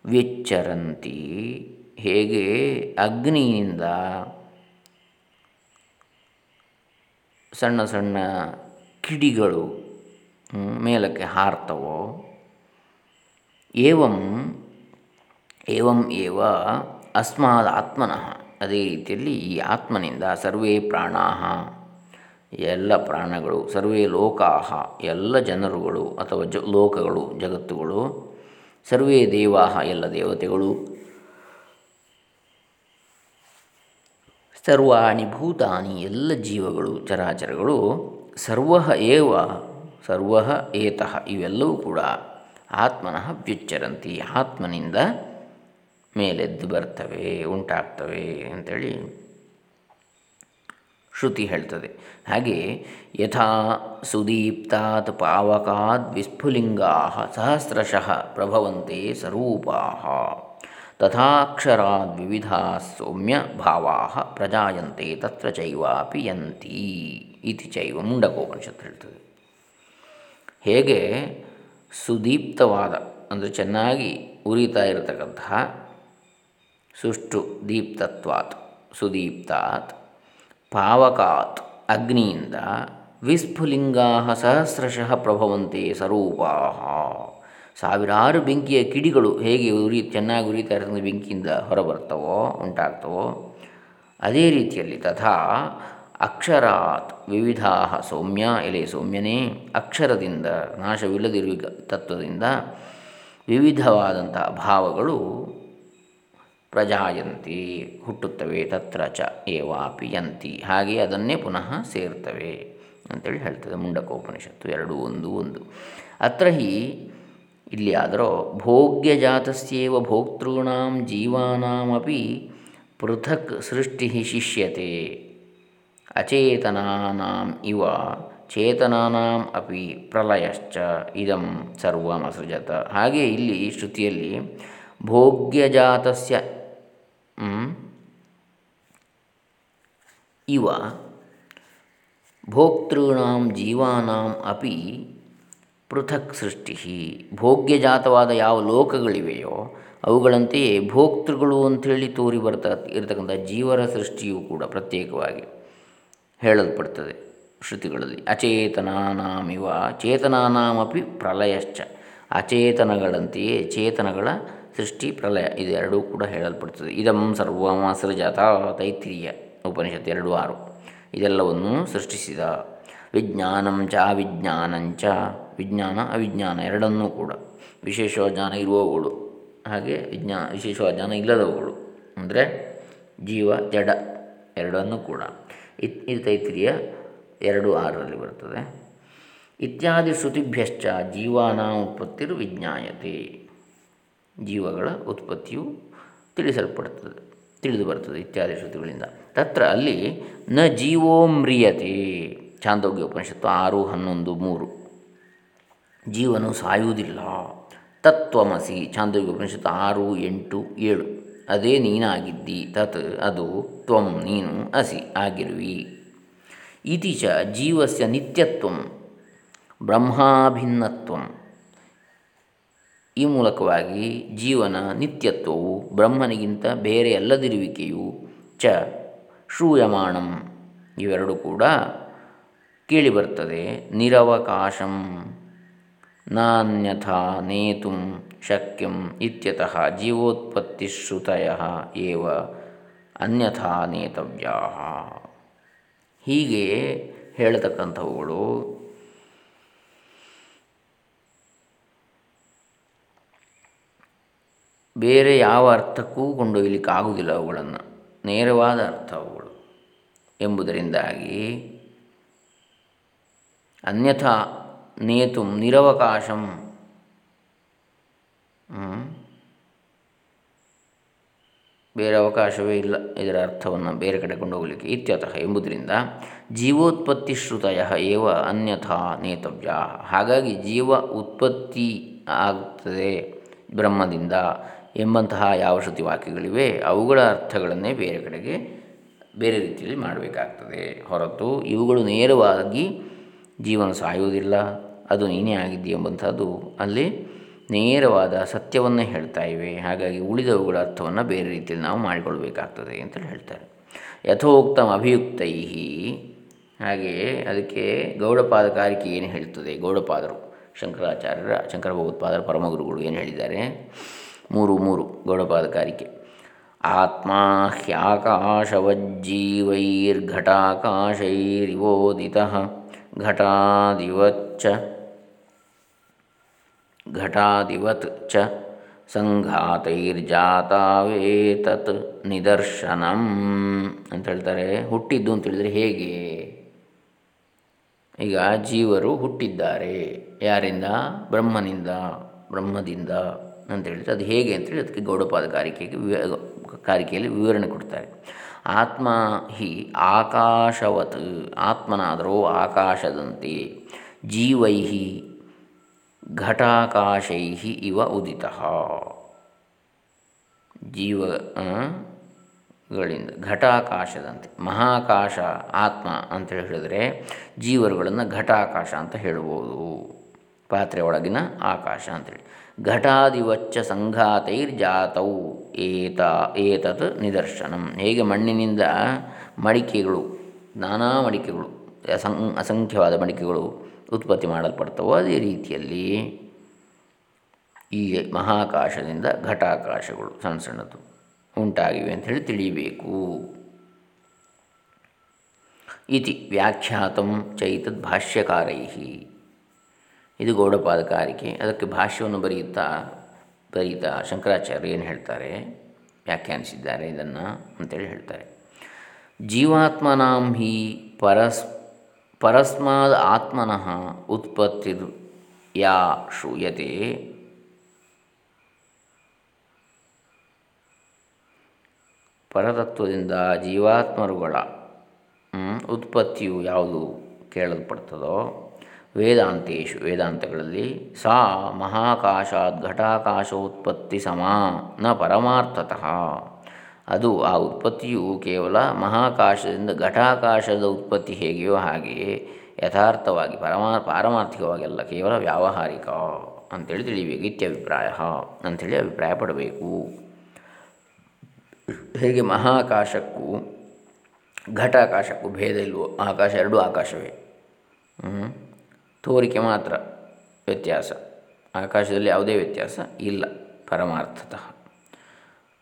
ವ್ಯಚ್ಚರಂತಿ. ಹೇಗೆ? ಅಗ್ನಿಯಿಂದ ಸಣ್ಣ ಸಣ್ಣ ಕಿಡಿಗಳು ಮೇಲಕ್ಕೆ ಹಾರ್ತವೋ? ಏವಂ ಏವಂ ಏವ ಅಸ್ಮಾದ ಆತ್ಮನಃ. ಅದೇ ರೀತಿಯಲ್ಲಿ ಈ ಆತ್ಮನಿಂದ ಸರ್ವೇ ಪ್ರಾಣಾ ಎಲ್ಲ ಪ್ರಾಣಗಳು, ಸರ್ವೇ ಲೋಕಾಹ, ಎಲ್ಲ ಜನರುಗಳು ಅಥವಾ ಜ, ಲೋಕಗಳು, ಜಗತ್ತುಗಳು, ಸರ್ವೇ ದೇವಾಹ, ಎಲ್ಲ ದೇವತೆಗಳು. ಸರ್ವಾಣಿ ಭೂತಾನಿ, ಎಲ್ಲ ಜೀವಗಳು, ಚರಾಚರಗಳು, ಸರ್ವ ಏವ, ಸರ್ವ ಏತಃ, ಇವೆಲ್ಲವೂ ಕೂಡ ಆತ್ಮನಃ ವ್ಯುಚ್ಚರಂತಿ, ಆತ್ಮನಿಂದ ಮೇಲೆದ್ದು ಬರ್ತವೆ, ಉಂಟಾಗ್ತವೆ ಅಂಥೇಳಿ ಶ್ರುತಿ ಹೇಳ್ತದೆ. ಹಾಗೆ ಯಥಾ ಸುದೀಪ್ತಾತ್ ಪಾವಕಾತ್ ವಿಸ್ಫುಲಿಂಗಾ ಸಹಸ್ರಶಃ ಪ್ರಭವಂತೆ ಸ್ವರೂಪಾ ತಥಾಕ್ಷರಾತ್ ವಿವಿಧ ಸೌಮ್ಯ ಭಾವಾ ಪ್ರಜಾಯಂತೆ ತತ್ರ ಚೈವಾಪಿ ಯಂತಿ ಇತಿ ಚೈವ ಮುಂಡಕೋಪನಿಷತ್ತು ಹೇಳ್ತದೆ. ಹೇಗೆ ಸುದೀಪ್ತವಾದ ಅಂದರೆ ಚೆನ್ನಾಗಿ ಉರಿತಾ ಇರತಕ್ಕಂತಹ ಸುಷ್ಟು ದೀಪ್ತತ್ವಾತ್, ಸುದೀಪ್ತಾತ್ ಪಾವಕಾತ್ ಅಗ್ನಿಯಿಂದ ವಿಸ್ಫುಲಿಂಗಾ ಸಹಸ್ರಶಃ ಪ್ರಭವಂತೆ ಸ್ವರೂಪಾ ಸಾವಿರಾರು ಬೆಂಕಿಯ ಕಿಡಿಗಳು ಹೇಗೆ ಉರಿ ಚೆನ್ನಾಗಿ ಉರಿತಾ ಇರ್ತಕ್ಕಂಥ ಬೆಂಕಿಯಿಂದ ಹೊರಬರ್ತವೋ, ಉಂಟಾಗ್ತವೋ, ಅದೇ ರೀತಿಯಲ್ಲಿ ತಥಾ ಅಕ್ಷರಾತ್ ವಿವಿಧಾ ಸೌಮ್ಯ, ಎಲೆ ಸೌಮ್ಯನೇ, ಅಕ್ಷರದಿಂದ ನಾಶವಿಲ್ಲದಿರುವ ತತ್ವದಿಂದ ವಿವಿಧವಾದಂತಹ ಭಾವಗಳು ಪ್ರಜಾಯಂತಿ ಹುಟ್ಟುತ್ತವೆ ತತ್ರ ಚ ಏವಾಪಿ ಯಂತಿ. ಹಾಗೆ ಅದನ್ನೇ ಪುನಃ ಸೇರ್ತವೆ ಅಂತೇಳಿ ಹೇಳ್ತದೆ ಮುಂಡಕೋಪನಿಷತ್ತು. ಎರಡು, ಒಂದು ಒಂದು. ಅತ್ರ ಹಿ ಇಲ್ಲಿ ಆದರೂ ಭೋಗ್ಯಜಾತಸ್ಯೇವ ಭೋಕ್ತೃಣಾಂ ಜೀವಾನಾಮಪಿ ಪೃಥಕ್ ಸೃಷ್ಟಿ ಶಿಷ್ಯತೆ. ಅಚೇತನಾನಾಂ ಇವ ಚೇತನಾನಾಂ ಅಪಿ ಪ್ರಲಯಶ್ಚ ಇದಂ ಸರ್ವಮಸೃಜತ. ಹಾಗೆ ಇಲ್ಲಿ ಶ್ರುತಿಯಲ್ಲಿ ಭೋಗ್ಯಜಾತಸ್ಯ ಇವ ಭೋಕ್ತೃಣಾಂ ಜೀವಾನಾಂ ಅಪಿ ಪೃಥಕ್ ಸೃಷ್ಟಿ ಭೋಗ್ಯಜಾತವಾದ ಯಾವ ಲೋಕಗಳಿವೆಯೋ ಅವುಗಳಂತೆಯೇ ಭೋಕ್ತೃಗಳು ಅಂಥೇಳಿ ತೋರಿ ಬರ್ತಾ ಇರತಕ್ಕಂಥ ಜೀವರ ಸೃಷ್ಟಿಯೂ ಕೂಡ ಪ್ರತ್ಯೇಕವಾಗಿ ಹೇಳಲ್ಪಡ್ತದೆ ಶ್ರುತಿಗಳಲ್ಲಿ. ಅಚೇತನಾನಾಮಿವ ಚೇತನಾನಾಮಪಿ ಪ್ರಲಯಶ್ಚ. ಅಚೇತನಗಳಂತೆಯೇ ಚೇತನಗಳ ಸೃಷ್ಟಿ ಪ್ರಲಯ ಇದೆರಡೂ ಕೂಡ ಹೇಳಲ್ಪಡ್ತದೆ. ಇದಂ ಸರ್ವಮಸೃಜಾತ ತೈತ್ರಿಯ ಉಪನಿಷತ್ತು ಎರಡು ಆರು. ಇದೆಲ್ಲವನ್ನು ಸೃಷ್ಟಿಸಿದ ವಿಜ್ಞಾನಂ ಚ ಅವಿಜ್ಞಾನಂಚ ವಿಜ್ಞಾನ ಅವಿಜ್ಞಾನ ಎರಡನ್ನೂ ಕೂಡ. ವಿಶೇಷ ಜ್ಞಾನ ಇರುವವುಗಳು. ಹಾಗೆ ವಿಜ್ಞಾ ವಿಶೇಷವಾದ ಜ್ಞಾನ ಇಲ್ಲದವುಗಳು. ಅಂದರೆ ಜೀವ, ಜಡ ಎರಡನ್ನೂ ಕೂಡ. ಇತ್ ಇದು ತೈತ್ರಿಯ ಎರಡು ಆರರಲ್ಲಿ ಬರ್ತದೆ. ಇತ್ಯಾದಿ ಶ್ರುತಿಭ್ಯಶ್ಚ ಜೀವಾನ ಉತ್ಪತ್ತಿರು ವಿಜ್ಞಾಯತೆ. ಜೀವಗಳ ಉತ್ಪತ್ತಿಯು ತಿಳಿಸಲ್ಪಡುತ್ತದೆ ತಿಳಿದು ಬರ್ತದೆ ಇತ್ಯಾದಿ ಶ್ರುತಿಗಳಿಂದ. ತತ್ರ ಅಲ್ಲಿ ನ ಜೀವೋ ಮ್ರಿಯತೆ ಚಾಂದೋಗ್ಯ ಉಪನಿಷತ್ತು ಆರು, ಹನ್ನೊಂದು, ಮೂರು. ಜೀವನು ಸಾಯುವುದಿಲ್ಲ. ತತ್ವಮಸಿ ಚಾಂದೋಗ್ಯ ಉಪನಿಷತ್ತು ಆರು, ಎಂಟು, ಏಳು. ಅದೇ ನೀನಾಗಿದ್ದಿ, ತತ್ ಅದು ತ್ವಂ, ನೀನು ಅಸಿ ಆಗಿರುವಿ. ಇತಿ ಚ ಜೀವಸ್ಯ ನಿತ್ಯತ್ವ, ಬ್ರಹ್ಮಾಭಿನ್ನತ್ವಂ. ಈ ಮೂಲಕವಾಗಿ ಜೀವನ, ನಿತ್ಯತ್ವವು, ಬ್ರಹ್ಮನಿಗಿಂತ ಬೇರೆ ಅಲ್ಲದಿರುವಿಕೆಯು ಚ ಶ್ರೂಯಮಾಣಂ ಇವೆರಡು ಕೂಡ ಕೇಳಿಬರ್ತದೆ. ನಿರವಕಾಶಂ ನಾನ್ಯಥಾ ನೇತು ಶಕ್ಯಂ ಇತ್ಯತಃ ಜೀವೋತ್ಪತ್ತಿಶ್ರುತಯ ಏವ ಅನ್ಯಥಾ ನೇತವ್ಯಾ ಹೀಗೆ ಹೇಳ್ತಕ್ಕಂಥವುಗಳು ಬೇರೆ ಯಾವ ಅರ್ಥಕ್ಕೂ ಕೊಂಡೊಯ್ಯಲಿಕ್ಕಾಗುವುದಿಲ್ಲ ಅವುಗಳನ್ನು. ನೇರವಾದ ಅರ್ಥ ಅವುಗಳು. ಎಂಬುದರಿಂದಾಗಿ ಅನ್ಯಥಾ ನೇತು ನಿರವಕಾಶಂ. ಬೇರೆ ಅವಕಾಶವೇ ಇಲ್ಲ ಇದರ ಅರ್ಥವನ್ನು ಬೇರೆ ಕಡೆ ಕೊಂಡೋಗಲಿಕ್ಕೆ ಇತ್ಯತಃ ಎಂಬುದರಿಂದ ಜೀವೋತ್ಪತ್ತಿ ಶ್ರುತಯ ಏವ ಅನ್ಯಥಾ ನೇತವ್ಯ. ಹಾಗಾಗಿ ಜೀವ ಉತ್ಪತ್ತಿ ಆಗ್ತದೆ ಬ್ರಹ್ಮದಿಂದ. ಎಂಬಂತಹ ಯಾವ ಶ್ರುತಿ ವಾಕ್ಯಗಳಿವೆ, ಅವುಗಳ ಅರ್ಥಗಳನ್ನೇ ಬೇರೆ ಕಡೆಗೆ ಬೇರೆ ರೀತಿಯಲ್ಲಿ ಮಾಡಬೇಕಾಗ್ತದೆ. ಹೊರತು ಇವುಗಳು ನೇರವಾಗಿ ಜೀವನ ಸಾಯುವುದಿಲ್ಲ, ಅದು ನೀನೇ ಆಗಿದ್ದೀ ಎಂಬಂಥದ್ದು ಅಲ್ಲಿ ನೇರವಾದ ಸತ್ಯವನ್ನೇ ಹೇಳ್ತಾ ಇವೆ. ಹಾಗಾಗಿ ಉಳಿದವುಗಳ ಅರ್ಥವನ್ನು ಬೇರೆ ರೀತಿಯಲ್ಲಿ ನಾವು ಮಾಡಿಕೊಳ್ಬೇಕಾಗ್ತದೆ ಅಂತೇಳಿ ಹೇಳ್ತಾರೆ. ಯಥೋಕ್ತ ಅಭಿಯುಕ್ತೈ ಹಾಗೆಯೇ ಅದಕ್ಕೆ ಗೌಡಪಾದಕಾರಿಕೆ ಏನು ಹೇಳ್ತದೆ? ಗೌಡಪಾದರು, ಶಂಕರಾಚಾರ್ಯರ ಶಂಕರ ಭಗವತ್ಪಾದರ ಪರಮಗುರುಗಳು ಏನು ಹೇಳಿದ್ದಾರೆ? ಮೂರು ಮೂರು ಗೌಡಪಾದಕಾರಿಕೆ ಆತ್ಮ ಹ್ಯಾಕಾಶವಜ್ಜೀವೈರ್ಘಟಾಕಾಶೈರಿವೋದಿತ ಘಟಾದಿವಚ್ಚ ಘಟಾದಿವತ್ ಚ ಸಂಘಾತೈರ್ಜಾತಾವೇತತ್ ನಿದರ್ಶನಂ ಅಂತ ಹೇಳ್ತಾರೆ. ಹುಟ್ಟಿದ್ದು ಅಂತ ಹೇಳಿದರೆ ಹೇಗೆ? ಈಗ ಜೀವರು ಹುಟ್ಟಿದ್ದಾರೆ. ಯಾರಿಂದ? ಬ್ರಹ್ಮನಿಂದ, ಬ್ರಹ್ಮದಿಂದ. ಅಂತ ಹೇಳಿದರೆ ಅದು ಹೇಗೆ ಅಂತೇಳಿ ಅದಕ್ಕೆ ಗೌಡಪಾದ ಕಾರಿಕೆಗೆ ಕಾರಿಕೆಯಲ್ಲಿ ವಿವರಣೆ ಕೊಡ್ತಾರೆ. ಆತ್ಮ ಹಿ ಆಕಾಶವತ್, ಆತ್ಮನಾದರೂ ಆಕಾಶದಂತೆ ಜೀವೈ ಘಟಾಕಾಶೈ ಇವ ಉದಿತ. ಜೀವ ಗಳಿಂದ ಘಟಾಕಾಶದಂತೆ, ಮಹಾಕಾಶ ಆತ್ಮ ಅಂತ ಹೇಳಿದರೆ ಜೀವರುಗಳನ್ನು ಘಟಾಕಾಶ ಅಂತ ಹೇಳ್ಬೋದು. ಪಾತ್ರೆ ಒಳಗಿನ ಆಕಾಶ ಅಂತೇಳಿ ಘಟಾದಿವಚ್ಚ ಸಂಘಾತೈರ್ಜಾತೌ. ಏತ, ಏತತ್ ನಿದರ್ಶನಂ. ಹೇಗೆ ಮಣ್ಣಿನಿಂದ ಮಡಿಕೆಗಳು, ನಾನಾ ಮಡಿಕೆಗಳು, ಅಸಂ, ಅಸಂಖ್ಯವಾದ ಮಡಿಕೆಗಳು ಉತ್ಪತ್ತಿ ಮಾಡಲ್ಪಡ್ತವೋ ಅದೇ ರೀತಿಯಲ್ಲಿ ಈ ಮಹಾಕಾಶದಿಂದ ಘಟಾಕಾಶಗಳು ಸಣ್ಣ ಸಣ್ಣದು ಉಂಟಾಗಿವೆ ಅಂಥೇಳಿ ತಿಳಿಯಬೇಕು. ಇತಿ ವ್ಯಾಖ್ಯಾತಂ ಚೈತದ್ ಭಾಷ್ಯಕಾರೈ ಇದು ಗೌಡಪಾದಕಾರಿಕೆ. ಅದಕ್ಕೆ ಭಾಷ್ಯವನ್ನು ಬರೆಯುತ್ತಾ ಬರೀತಾ ಶಂಕರಾಚಾರ್ಯ ಏನು ಹೇಳ್ತಾರೆ? ವ್ಯಾಖ್ಯಾನಿಸಿದ್ದಾರೆ ಇದನ್ನು ಅಂತೇಳಿ ಹೇಳ್ತಾರೆ. ಜೀವಾತ್ಮನಾಂ ಹಿ ಪರಸ್, ಪರಸ್ಮಾದ ಆತ್ಮನಃ ಉತ್ಪತ್ತಿ ಯಾ ಶೂಯತೆ ಪರತತ್ವದಿಂದ ಜೀವಾತ್ಮರುಗಳ ಉತ್ಪತ್ತಿಯು ಯಾವುದು ಕೇಳಲ್ಪಡ್ತದೋ ವೇದಾಂತೇಶು ವೇದಾಂತಗಳಲ್ಲಿ ಸಾ ಮಹಾಕಾಶಾತ್ ಘಟಾಕಾಶೋತ್ಪತ್ತಿ ಸಮ ನ ಪರಮಾರ್ಥತಃ. ಅದು ಆ ಉತ್ಪತ್ತಿಯು ಕೇವಲ ಮಹಾಕಾಶದಿಂದ ಘಟಾಕಾಶದ ಉತ್ಪತ್ತಿ ಹೇಗೆಯೋ ಹಾಗೆಯೇ ಯಥಾರ್ಥವಾಗಿ ಪರಮಾ ಪಾರಮಾರ್ಥಿಕವಾಗಿಲ್ಲ ಕೇವಲ ವ್ಯಾವಹಾರಿಕ ಅಂಥೇಳಿ ತಿಳಿಬೇಕು, ಇತ್ಯಭಿಪ್ರಾಯ ಅಂಥೇಳಿ ಅಭಿಪ್ರಾಯ ಪಡಬೇಕು ಹೇಗೆ ಮಹಾಕಾಶಕ್ಕೂ ಘಟಾಕಾಶಕ್ಕೂ ಭೇದ ಇಲ್ವೋ, ಆಕಾಶ ಎರಡೂ ಆಕಾಶವೇ. ತೋರಿಕೆ ಮಾತ್ರ ವ್ಯತ್ಯಾಸ. ಆಕಾಶದಲ್ಲಿ ಯಾವುದೇ ವ್ಯತ್ಯಾಸ ಇಲ್ಲ, ಪರಮಾರ್ಥತಃ.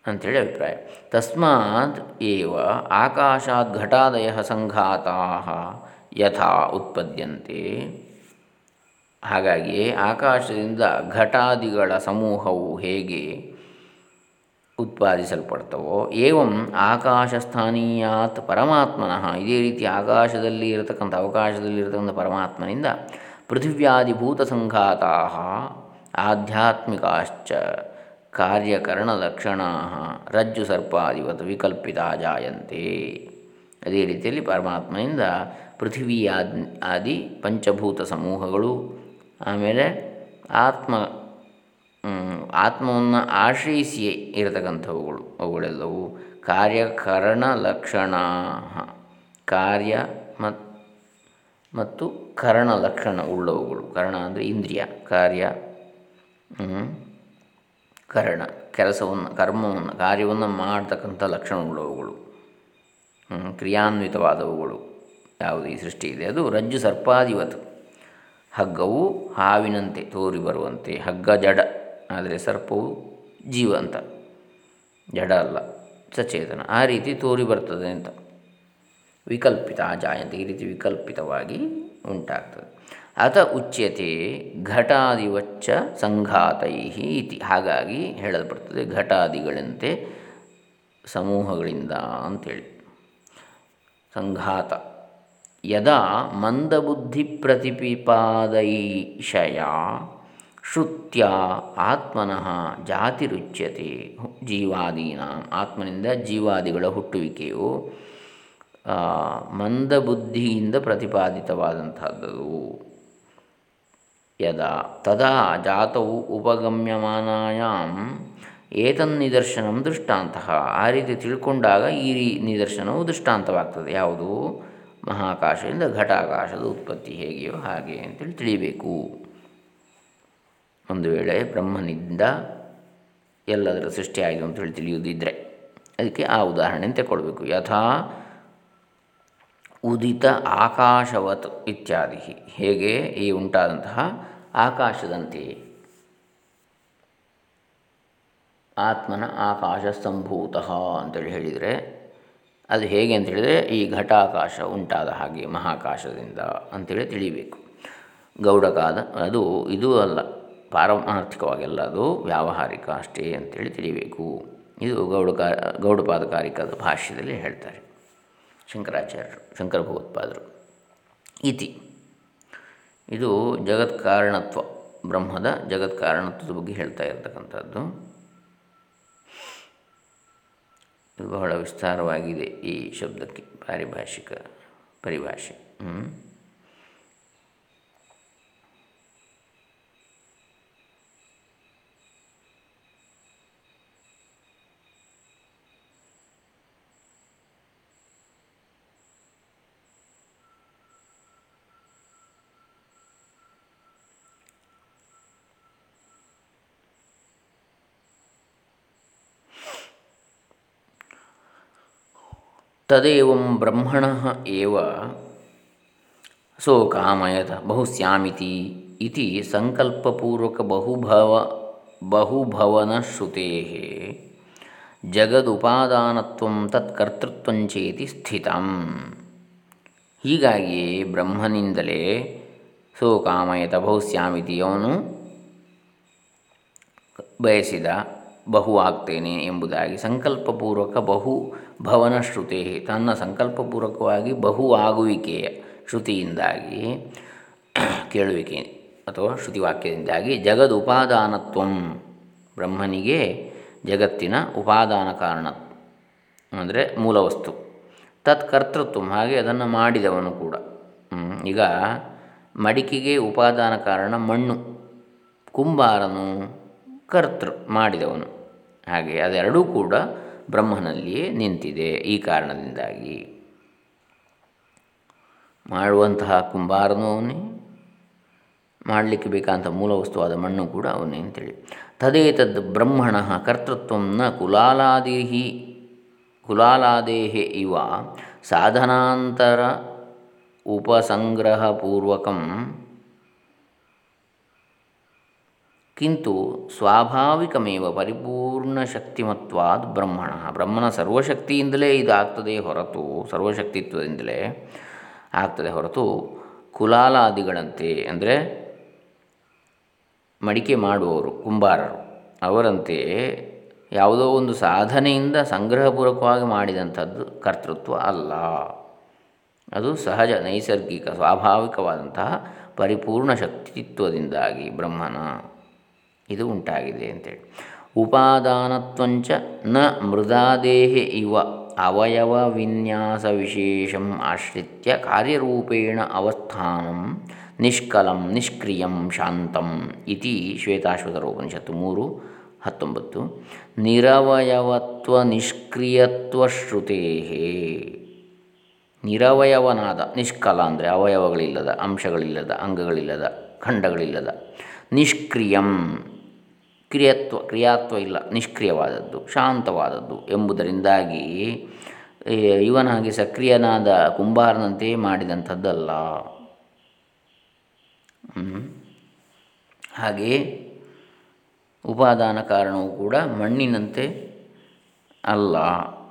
ಅಂಥೇಳಿ ಅಭಿಪ್ರಾಯ. ತಸ್ಮಾತ್ ಏವ ಆಕಾಶಾತ್ ಘಟಾದಯ ಸಂಘಾತಾ ಯಥಾ ಉತ್ಪದ್ಯಂತೆ. ಹಾಗಾಗಿ ಆಕಾಶದಿಂದ ಘಟಾದಿಗಳ ಸಮೂಹವು ಹೇಗೆ ಉತ್ಪಾದಿಸಲ್ಪಡ್ತವೋ? ಏವಂ ಆಕಾಶಸ್ಥಾನೀಯಾತ್ ಪರಮಾತ್ಮನಃ. ಇದೇ ರೀತಿ ಆಕಾಶದಲ್ಲಿ ಇರತಕ್ಕಂಥ ಅವಕಾಶದಲ್ಲಿ ಇರತಕ್ಕಂಥ ಪರಮಾತ್ಮನಿಂದ ಸಂಘಾತಾ ಆಧ್ಯಾತ್ಮಿಕಾಶ್ಚ ಕಾರ್ಯಕರಣಲಕ್ಷಣ ರಜ್ಜು ಸರ್ಪಾದಿವತ್ ವಿಕಲ್ಪಿತ ಜಾಯಂತೆ. ಅದೇ ರೀತಿಯಲ್ಲಿ ಪರಮಾತ್ಮನಿಂದ ಪೃಥಿವಿ ಆದಿ ಪಂಚಭೂತ ಸಮೂಹಗಳು ಆಮೇಲೆ ಆತ್ಮ ಆತ್ಮವನ್ನು ಆಶ್ರಯಿಸಿಯೇ ಇರತಕ್ಕಂಥವುಗಳು, ಅವುಗಳೆಲ್ಲವೂ ಕಾರ್ಯಕರಣ ಲಕ್ಷಣ ಕಾರ್ಯ ಮತ್ತು ಕರಣ ಲಕ್ಷಣ ಉಳ್ಳವುಗಳು. ಕರ್ಣ ಅಂದರೆ ಇಂದ್ರಿಯ, ಕಾರ್ಯ ಕರಣ, ಕೆಲಸವನ್ನು, ಕರ್ಮವನ್ನು, ಕಾರ್ಯವನ್ನು ಮಾಡ್ತಕ್ಕಂಥ ಲಕ್ಷಣವುಳ್ಳವುಗಳು ಕ್ರಿಯಾನ್ವಿತವಾದವುಗಳು. ಯಾವುದು ಈ ಸೃಷ್ಟಿ ಇದೆ? ಅದು ರಜ್ಜು ಸರ್ಪಾದಿವತ್. ಹಗ್ಗವು ಹಾವಿನಂತೆ ತೋರಿ ಬರುವಂತೆ. ಹಗ್ಗ ಜಡ, ಆದರೆ ಸರ್ಪವು ಜೀವ ಅಂತ. ಜಡ ಅಲ್ಲ, ಸಚೇತನ. ಆ ರೀತಿ ತೋರಿ ಬರ್ತದೆ ಅಂತ. ವಿಕಲ್ಪಿತ ಜಾಯಂತೆ ಈ ರೀತಿ ವಿಕಲ್ಪಿತವಾಗಿ ಉಂಟಾಗ್ತದೆ. ಅತ ಉಚ್ಯತೆ ಘಟಾದಿವಚ್ಚ ಸಂಘಾತೈ ಇತಿ. ಹಾಗಾಗಿ ಹೇಳಲ್ಪಡ್ತದೆ ಘಟಾದಿಗಳಂತೆ ಸಮೂಹಗಳಿಂದ ಅಂಥೇಳಿ ಸಂಘಾತ. ಯದಾ ಮಂದಬುದ್ಧಿ ಪ್ರತಿಪಿಪಾದೈಷಯ ಶ್ರುತ್ಯ ಆತ್ಮನಃ ಜಾತಿರುಚ್ಯತೆ ಜೀವಾದೀನ. ಆತ್ಮನಿಂದ ಜೀವಾದಿಗಳ ಹುಟ್ಟುವಿಕೆಯು ಮಂದಬುದ್ಧಿಯಿಂದ ಪ್ರತಿಪಾದಿತವಾದಂಥದ್ದು. ಯದಾ ತದಾ ಜಾತವು ಉಪಗಮ್ಯಮಾನಾಯಾಂ ಏತನ್ನಿದರ್ಶನಂ ದೃಷ್ಟಾಂತ. ಆ ರೀತಿ ತಿಳ್ಕೊಂಡಾಗ ಈ ನಿದರ್ಶನವು ದೃಷ್ಟಾಂತವಾಗ್ತದೆ. ಯಾವುದು? ಮಹಾಕಾಶದಿಂದ ಘಟಾಕಾಶದ ಉತ್ಪತ್ತಿ ಹೇಗೆಯೋ ಹಾಗೆ ಅಂತೇಳಿ ತಿಳಿಯಬೇಕು ಒಂದು ವೇಳೆ ಬ್ರಹ್ಮನಿಂದ ಎಲ್ಲದರ ಸೃಷ್ಟಿಯಾಯಿತು ಅಂತೇಳಿ ತಿಳಿಯುವುದಿದ್ದರೆ ಅದಕ್ಕೆ ಆ ಉದಾಹರಣೆ ತಗೊಳ್ಬೇಕು ಯಥಾ ಉದಿತ ಆಕಾಶವತ್ ಇತ್ಯಾದಿ. ಹೇಗೆ? ಈ ಉಂಟಾದಂತಹ ಆಕಾಶದಂತೆಯೇ ಆತ್ಮನ ಆಕಾಶ ಸಂಭೂತ ಅಂತೇಳಿ ಹೇಳಿದರೆ, ಅದು ಹೇಗೆ ಅಂತ ಹೇಳಿದರೆ, ಈ ಘಟಾಕಾಶ ಉಂಟಾದ ಹಾಗೆ, ಮಹಾಕಾಶದಿಂದ ಅಂತೇಳಿ ತಿಳಿಬೇಕು. ಗೌಡಕಾದ, ಅದು ಇದು ಅಲ್ಲ ಪಾರಮಾರ್ಥಿಕವಾಗೆಲ್ಲ ಅದು ವ್ಯಾವಹಾರಿಕ ಅಷ್ಟೇ ಅಂತೇಳಿ ತಿಳಿಬೇಕು. ಇದು ಗೌಡಕ, ಗೌಡಪಾದಕಾರಿಕದ ಭಾಷ್ಯದಲ್ಲಿ ಹೇಳ್ತಾರೆ. ಶಂಕರಾಚಾರ್ಯರು, ಶಂಕರ ಭಗವತ್ಪಾದರು. ಇತಿ. ಇದು ಜಗತ್ಕಾರಣತ್ವ ಬ್ರಹ್ಮದ ಜಗತ್ಕಾರಣತ್ವದ ಬಗ್ಗೆ ಹೇಳ್ತಾ ಇರತಕ್ಕಂಥದ್ದು. ಇದು ಬಹಳ ವಿಸ್ತಾರವಾಗಿದೆ ಈ ಶಬ್ದಕ್ಕೆ, ಪಾರಿಭಾಷಿಕ, ಪರಿಭಾಷೆ. ಏವ ಸೋ ಕಾಮಯತ ಬಹುಸ್ಯಾಮಿತಿ ಇತಿ ಸಂಕಲ್ಪಪೂರ್ವಕ ಬಹುಭವ ಬಹುಭವನಶ್ರುತೆ ಜಗದುಪಾದಾನತ್ವ ತತ್ಕರ್ತೃತ್ವಂಚೇತಿ ಸ್ಥಿತಂ ಹೀಗಾಗಿಯೇ ಬ್ರಹ್ಮನಿಂದಲೇ ಸೋ ಕಾಮಯತ ಬಹುಸ್ಯಾಮಿತಿ ಅವನು ಬಯಸಿದ ಬಹು ಆಗ್ತೇನೆ ಎಂಬುದಾಗಿ ಸಂಕಲ್ಪಪೂರ್ವಕ ಬಹು ಭವನ ಶ್ರುತಿ, ತನ್ನ ಸಂಕಲ್ಪಪೂರ್ವಕವಾಗಿ ಬಹು ಆಗುವಿಕೆಯ ಶ್ರುತಿಯಿಂದಾಗಿ ಕೇಳುವಿಕೆ ಅಥವಾ ಶ್ರುತಿವಾಕ್ಯದಿಂದಾಗಿ ಜಗದ್ ಉಪಾದಾನತ್ವ ಬ್ರಹ್ಮನಿಗೆ ಜಗತ್ತಿನ ಉಪಾದಾನ ಕಾರಣ ಅಂದರೆ ಮೂಲವಸ್ತು ತತ್ ಕರ್ತೃತ್ವ ಹಾಗೆ ಅದನ್ನು ಮಾಡಿದವನು ಕೂಡ. ಈಗ ಮಡಿಕೆಗೆ ಉಪಾದಾನ ಕಾರಣ ಮಣ್ಣು, ಕುಂಬಾರನು ಕರ್ತೃ ಮಾಡಿದವನು. ಹಾಗೆ ಅದೆರಡೂ ಕೂಡ ಬ್ರಹ್ಮನಲ್ಲಿಯೇ ನಿಂತಿದೆ ಈ ಕಾರಣದಿಂದಾಗಿ. ಮಾಡುವಂತಹ ಕುಂಬಾರನೂ ಅವನೇ, ಮಾಡಲಿಕ್ಕೆ ಬೇಕಾದಂಥ ಮೂಲ ವಸ್ತುವಾದ ಮಣ್ಣು ಕೂಡ ಅವನೇ ಅಂತೇಳಿ. ತದೇತದ್ ಬ್ರಹ್ಮಣ ನ ಕುಲಾಲಾದೇಹಿ, ಕುಲಾಲಾದೇಹೆ ಇವ ಸಾಧನಾಂತರ ಉಪಸಂಗ್ರಹಪೂರ್ವಕಂ ಕಿಂತು ಸ್ವಾಭಾವಿಕಮೇವ ಪರಿಪೂರ್ಣ ಶಕ್ತಿಮತ್ವಾದ್ ಬ್ರಹ್ಮಣ. ಬ್ರಹ್ಮನ ಸರ್ವಶಕ್ತಿಯಿಂದಲೇ ಇದಾಗ್ತದೆ ಹೊರತು, ಸರ್ವಶಕ್ತಿತ್ವದಿಂದಲೇ ಆಗ್ತದೆ ಹೊರತು ಕುಲಾಲಾದಿಗಳಂತೆ, ಅಂದರೆ ಮಡಿಕೆ ಮಾಡುವವರು, ಕುಂಬಾರರು, ಅವರಂತೆ ಯಾವುದೋ ಒಂದು ಸಾಧನೆಯಿಂದ ಸಂಗ್ರಹಪೂರ್ವಕವಾಗಿ ಮಾಡಿದಂಥದ್ದು ಕರ್ತೃತ್ವ ಅಲ್ಲ. ಅದು ಸಹಜ, ನೈಸರ್ಗಿಕ, ಸ್ವಾಭಾವಿಕವಾದಂತಹ ಪರಿಪೂರ್ಣ ಶಕ್ತಿತ್ವದಿಂದಾಗಿ ಬ್ರಹ್ಮನ. ಇದು ಉಂಟಾಗಿದೆ ಅಂತೇಳಿ. ಉಪಾದಾನತ್ವಂಚ ನ ಮೃದಾದೇಹೆ ಇವ ಅವಯವ ವಿನ್ಯಾಸ ವಿಶೇಷಂ ಆಶ್ರಿತ್ಯ ಕಾರ್ಯರೂಪೇಣ ಅವಸ್ಥಾನಂ ನಿಷ್ಕಲಂ ನಿಷ್ಕ್ರಿಯಂ ಶಾಂತಂ ಇತಿ ಶ್ವೇತಾಶ್ವತರೋಪನಿಷತ್ತು ಮೂರು, ಹತ್ತೊಂಬತ್ತು. ನಿರವಯವತ್ವ ನಿಷ್ಕ್ರಿಯತ್ವ ಶ್ರುತೇ ನಿರವಯವನಾದ, ನಿಷ್ಕಲ ಅಂದರೆ ಅವಯವಗಳಿಲ್ಲದ, ಅಂಶಗಳಿಲ್ಲದ, ಅಂಗಗಳಿಲ್ಲದ, ಖಂಡಗಳಿಲ್ಲದ. ನಿಷ್ಕ್ರಿಯಂ ಕ್ರಿಯತ್ವ, ಕ್ರಿಯಾತ್ವ ಇಲ್ಲ, ನಿಷ್ಕ್ರಿಯವಾದದ್ದು, ಶಾಂತವಾದದ್ದು ಎಂಬುದರಿಂದಾಗಿ ಇವನ ಹಾಗೆ ಸಕ್ರಿಯನಾದ ಕುಂಬಾರನಂತೆ ಮಾಡಿದಂಥದ್ದಲ್ಲ. ಹಾಗೆ ಉಪಾದಾನ ಕಾರಣವು ಕೂಡ ಮಣ್ಣಿನಂತೆ ಅಲ್ಲ,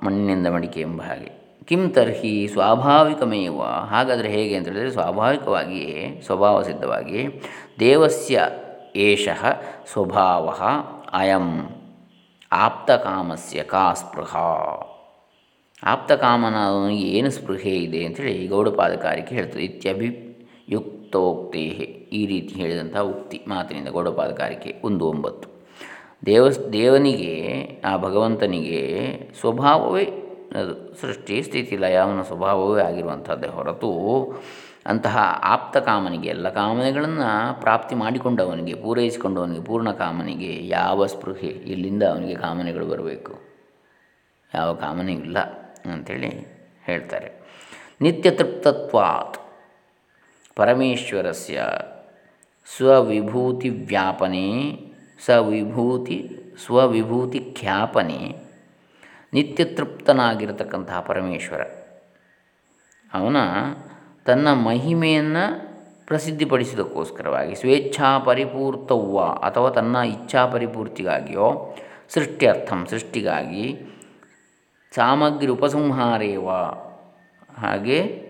ಮಣ್ಣಿನಿಂದ ಮಡಿಕೆ ಎಂಬ ಹಾಗೆ. ಕಿಂ ತರ್ಹಿ ಸ್ವಾಭಾವಿಕಮೇವ, ಹಾಗಾದರೆ ಹೇಗೆ ಅಂತ ಹೇಳಿದರೆ ಸ್ವಾಭಾವಿಕವಾಗಿಯೇ ಸ್ವಭಾವ ಸಿದ್ಧವಾಗಿ ದೇವಸ್ಯ ಏಷ ಸ್ವಭಾವ ಅಯಂ ಆಪ್ತಕಾಮಸ್ಯ ಕಾ ಸ್ಪೃಹ ಆಪ್ತಕಾಮನವನಿಗೆ ಏನು ಸ್ಪೃಹೆ ಇದೆ ಅಂಥೇಳಿ ಗೌಡಪಾದಕಾರಿಕೆ ಹೇಳ್ತದೆ. ಇತ್ಯಭಿಯುಕ್ತೋಕ್ತೇ ಈ ರೀತಿ ಹೇಳಿದಂಥ ಉಕ್ತಿ ಮಾತಿನಿಂದ ಗೌಡಪಾದಕಾರಿಕೆ ಒಂದು ಒಂಬತ್ತು. ದೇವಸ್ ದೇವನಿಗೆ, ಆ ಭಗವಂತನಿಗೆ ಸ್ವಭಾವವೇ, ಅದು ಸೃಷ್ಟಿ ಸ್ಥಿತಿ ಲಯವನ ಸ್ವಭಾವವೇ ಆಗಿರುವಂಥದ್ದೇ ಹೊರತು ಅಂತಹ ಆಪ್ತ ಕಾಮನಿಗೆ, ಎಲ್ಲ ಕಾಮನೆಗಳನ್ನು ಪ್ರಾಪ್ತಿ ಮಾಡಿಕೊಂಡವನಿಗೆ, ಪೂರೈಸಿಕೊಂಡವನಿಗೆ, ಪೂರ್ಣ ಕಾಮನಿಗೆ ಯಾವ ಸ್ಪೃಹೆ ಇಲ್ಲಿಂದ ಅವನಿಗೆ ಕಾಮನೆಗಳು ಬರಬೇಕು? ಯಾವ ಕಾಮನೆ ಇಲ್ಲ ಅಂಥೇಳಿ ಹೇಳ್ತಾರೆ. ನಿತ್ಯ ತೃಪ್ತತ್ವಾತ್ ಪರಮೇಶ್ವರಸ್ಯ ಸ್ವವಿಭೂತಿ ವ್ಯಾಪನೆ, ಸವಿಭೂತಿ ಸ್ವವಿಭೂತಿ ಖ್ಯಾಪನೆ ನಿತ್ಯತೃಪ್ತನಾಗಿರತಕ್ಕಂತಹ ಪರಮೇಶ್ವರ. ಅವನ ತನ್ನ ಮಹಿಮೆಯನ್ನು ಪ್ರಸಿದ್ಧಿಪಡಿಸಿದಕ್ಕೋಸ್ಕರವಾಗಿ, ಸ್ವೇಚ್ಛಾ ಪರಿಪೂರ್ತವ್ವ ಅಥವಾ ತನ್ನ ಇಚ್ಛಾ ಪರಿಪೂರ್ತಿಗಾಗಿಯೋ, ಸೃಷ್ಟ್ಯರ್ಥಂ, ಸೃಷ್ಟಿಗಾಗಿ ಸಾಮಗ್ರಿ ಉಪಸಂಹಾರೇವ ಹಾಗೆ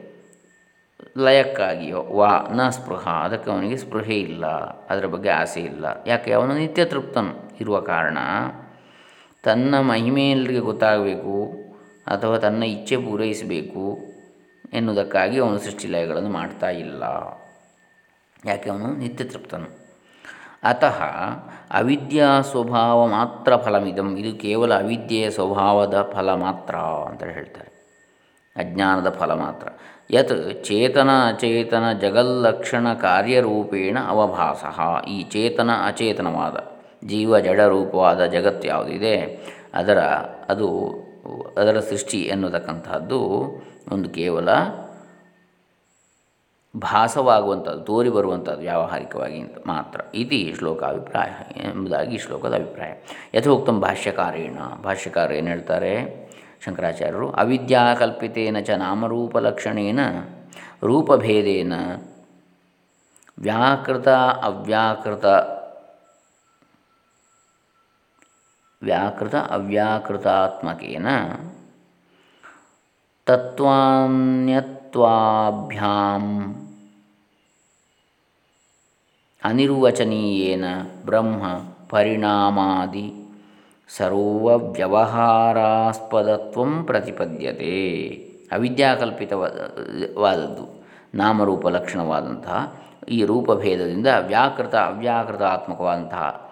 ಲಯಕ್ಕಾಗಿಯೋ, ವಾ, ನ ಸ್ಪೃಹ, ಅದಕ್ಕೆ ಅವನಿಗೆ ಸ್ಪೃಹೆ ಇಲ್ಲ, ಅದರ ಬಗ್ಗೆ ಆಸೆ ಇಲ್ಲ. ಯಾಕೆ? ಅವನು ನಿತ್ಯ ತೃಪ್ತನು ಇರುವ ಕಾರಣ ತನ್ನ ಮಹಿಮೆಯಲ್ಲರಿಗೆ ಗೊತ್ತಾಗಬೇಕು ಅಥವಾ ತನ್ನ ಇಚ್ಛೆ ಪೂರೈಸಬೇಕು. ಎನ್ನುವುದಕ್ಕಾಗಿ ಅವನು ಸೃಷ್ಟಿಲಯಗಳನ್ನು ಮಾಡ್ತಾ ಇಲ್ಲ. ಯಾಕೆ ಅವನು? ನಿತ್ಯ ತೃಪ್ತನು ಅತಃ ಅವಿದ್ಯಾ ಸ್ವಭಾವ ಮಾತ್ರ ಫಲಮಿದಂ. ಇದು ಕೇವಲ ಅವಿದ್ಯೆಯ ಸ್ವಭಾವದ ಫಲ ಮಾತ್ರ ಅಂತ ಹೇಳ್ತಾರೆ. ಅಜ್ಞಾನದ ಫಲ ಮಾತ್ರ. ಯತ್ ಚೇತನ ಅಚೇತನ ಜಗಲ್ಲಕ್ಷಣ ಕಾರ್ಯರೂಪೇಣ ಅವಭಾಸ. ಈ ಚೇತನ ಅಚೇತನವಾದ, ಜೀವ ಜಡರೂಪವಾದ ಜಗತ್ತು ಯಾವುದಿದೆ? ಅದರ, ಅದು ಅದರ ಸೃಷ್ಟಿ ಎನ್ನುತಕ್ಕಂಥದ್ದು ಒಂದು ಕೇವಲ ಭಾಸವಾಗುವಂಥದ್ದು, ತೋರಿ ಬರುವಂಥದ್ದು ವ್ಯಾವಹಾರಿಕವಾಗಿ ಮಾತ್ರ. ಇತಿ ಶ್ಲೋಕ ಅಭಿಪ್ರಾಯ ಎಂಬುದಾಗಿ ಶ್ಲೋಕದ ಅಭಿಪ್ರಾಯ. ಯಥೋಕ್ತ ಭಾಷ್ಯಕಾರೇಣ. ಭಾಷ್ಯಕಾರ ಏನು ಹೇಳ್ತಾರೆ? ಶಂಕರಾಚಾರ್ಯರು, ಅವಿದ್ಯಾಕಲ್ಪಿತೇನ ಚ ನಾಮರೂಪಲಕ್ಷಣೇನ, ರೂಪಭೇದೇನ ವ್ಯಾಕೃತ ಅವ್ಯಾಕೃತ, ವ್ಯಾಕೃತ ಅವ್ಯಾಕೃತಾತ್ಮಕೇನ ತತ್ವಾನ್ಯತ್ವ ಅನ್ಯತ್ವಾಭ್ಯಾಂ ಅನಿರ್ವಚನೀಯೇನ ಬ್ರಹ್ಮ ಪರಿಣಾಮಾದಿ ಸರ್ವವ್ಯವಹಾರಾಸ್ಪದತ್ವ ಪ್ರತಿಪದ್ಯತೆ. ಅವಿದ್ಯಾಕಲ್ಪಿತವಾದದ್ದು ನಾಮರೂಪ ಲಕ್ಷಣವಾದಂತಹ ಈ ರೂಪಭೇದದಿಂದ ವ್ಯಾಕೃತ ಅವ್ಯಾಕೃತಾತ್ಮಕವಾದಂತಹ